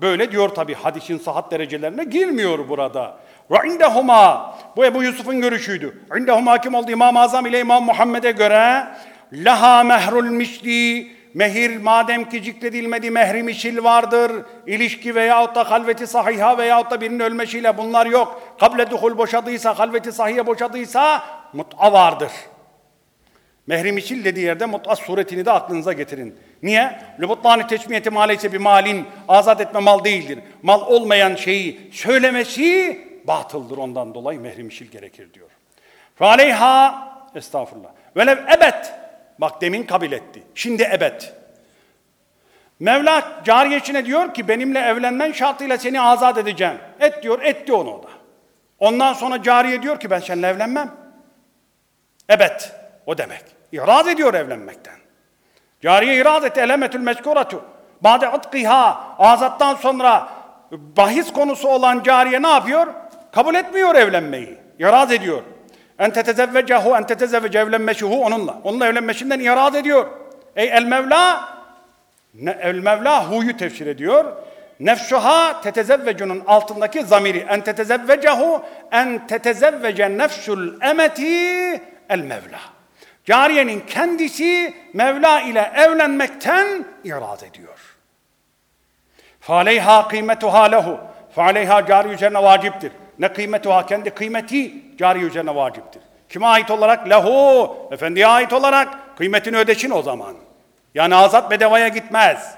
böyle diyor tabi hadisin sahat derecelerine girmiyor burada. Ve indehuma bu Ebu Yusuf'un görüşüydü. İndehuma kim oldu İmam-ı Azam ile İmam Muhammed'e göre laha mehrul mişli Mehir madem ki zikredilmedi mehri mişil vardır. İlişki veyahut da halveti sahiha veyahut da birinin ölmesiyle bunlar yok. Kable duhul boşadıysa, halveti sahiye boşadıysa mut'a vardır. Mehri mişil dediği yerde mut'a suretini de aklınıza getirin. Niye? Lübutlani teçmiyeti maleyse bir malin azat etme mal değildir. Mal olmayan şeyi söylemesi batıldır ondan dolayı mehri mişil gerekir diyor. Faleyha estağfurullah. Velev ebet Bak demin kabul etti. Şimdi ebed. Mevla cariyesine diyor ki benimle evlenmen şartıyla seni azat edeceğim. Et diyor, etti onu da. Ondan sonra cariye diyor ki ben seninle evlenmem. Ebed. O demek. İraz ediyor evlenmekten. Cariye iraz etti. Elemetül mezkuratu. Bade atkiha. Azattan sonra bahis konusu olan cariye ne yapıyor? Kabul etmiyor evlenmeyi. İraz ediyor. En tetezevvecehu en tetezevvece evlenmeşuhu onunla. Onunla evlenmesinden irad ediyor. Ey el Mevla el Mevla huyu tefsir ediyor. Nefsuha tetezevvecunun altındaki zamiri en tetezevvecehu en tetezevvece nefsul emeti el Mevla. Cariyenin kendisi Mevla ile evlenmekten irad ediyor. Faleyha kıymetuha lehu. Faleyha cari üzerine vaciptir. Ne kıymetuha kendi kıymeti cari üzerine vaciptir. Kime ait olarak? Lehu. Efendiye ait olarak kıymetini ödeşin o zaman. Yani azat bedevaya gitmez.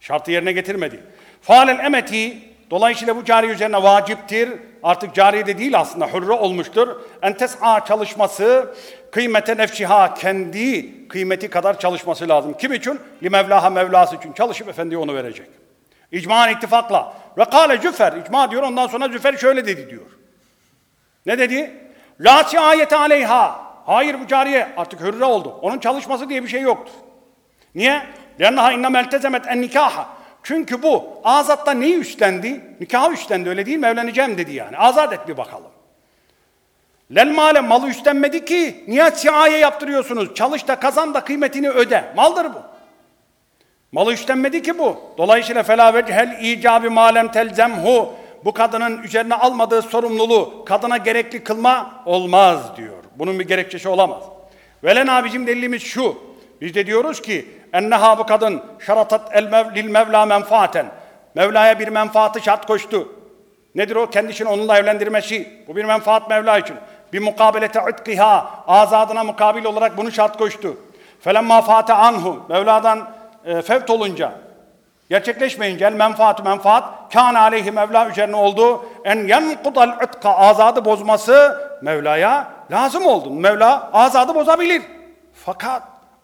Şartı yerine getirmedi. Faalel emeti dolayısıyla bu cari üzerine vaciptir. Artık cari de değil aslında hürre olmuştur. Entes'a çalışması kıymete nefsiha kendi kıymeti kadar çalışması lazım. Kim için? Li mevlaha mevlası için çalışıp efendiye onu verecek. İcman ittifakla. Ve kâle Cüfer, icma diyor ondan sonra Cüfer şöyle dedi diyor. Ne dedi? La ayete aleyha. Hayır bu cariye artık hürre oldu. Onun çalışması diye bir şey yoktur. Niye? İnnem eltezemet en nikaha. Çünkü bu azatta neyi üstlendi? Nikahı üstlendi öyle değil mi? Evleneceğim dedi yani. Azat et bir bakalım. Lel male malı üstlenmedi ki. Niye siaye yaptırıyorsunuz? Çalış da kazan da kıymetini öde. Maldır bu. Malı üstlenmedi ki bu. Dolayısıyla fela hel icabi malem telzemhu. Bu kadının üzerine almadığı sorumluluğu kadına gerekli kılma olmaz diyor. Bunun bir gerekçesi olamaz. Velen abicim delilimiz şu. Biz de diyoruz ki enneha bu kadın şaratat el mev, lil mevla menfaaten. Mevla'ya bir menfaatı şart koştu. Nedir o? Kendisini onunla evlendirmesi. Bu bir menfaat Mevla için. Bir mukabelete itkiha. Azadına mukabil olarak bunu şart koştu. Felemma fate anhu. Mevla'dan e, fevt olunca gerçekleşmeyince el menfaat menfaat kan aleyhi Mevla üzerine oldu. En yenkudal itka azadı bozması Mevla'ya lazım oldu. Mevla azadı bozabilir. Fakat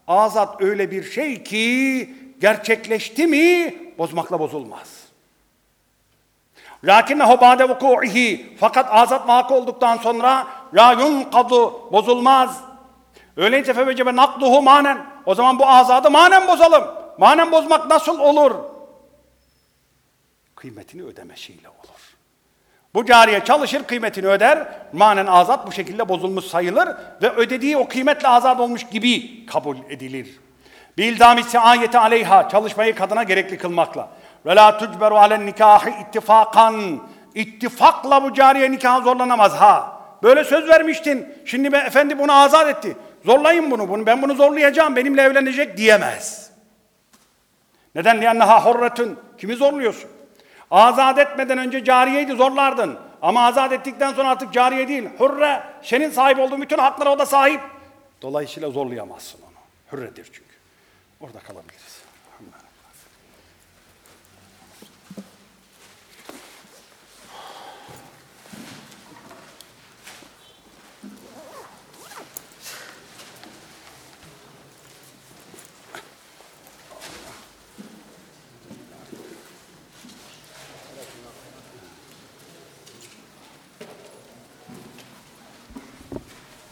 azat öyle bir şey ki gerçekleşti mi bozmakla bozulmaz. Lakinnehu ba'de vuku'ihi fakat azat vakı olduktan sonra la yunkadu bozulmaz. Öyleyse fevecebe nakduhu manen. O zaman bu azadı manen bozalım. Manen bozmak nasıl olur? Kıymetini ödemesiyle olur. Bu cariye çalışır, kıymetini öder. Manen azat bu şekilde bozulmuş sayılır ve ödediği o kıymetle azat olmuş gibi kabul edilir. Bildami siayeti aleyha çalışmayı kadına gerekli kılmakla. Ve la tucberu alen nikahı ittifakan. İttifakla bu cariye nikaha zorlanamaz ha. Böyle söz vermiştin. Şimdi ben, efendi bunu azat etti. Zorlayın bunu, bunu. Ben bunu zorlayacağım. Benimle evlenecek diyemez. Neden? لِيَنَّهَا hurretun. Kimi zorluyorsun? Azat etmeden önce cariyeydi zorlardın. Ama azat ettikten sonra artık cariye değil. Hürre. Senin sahip olduğun bütün haklara o da sahip. Dolayısıyla zorlayamazsın onu. Hürredir çünkü. Orada kalabiliriz.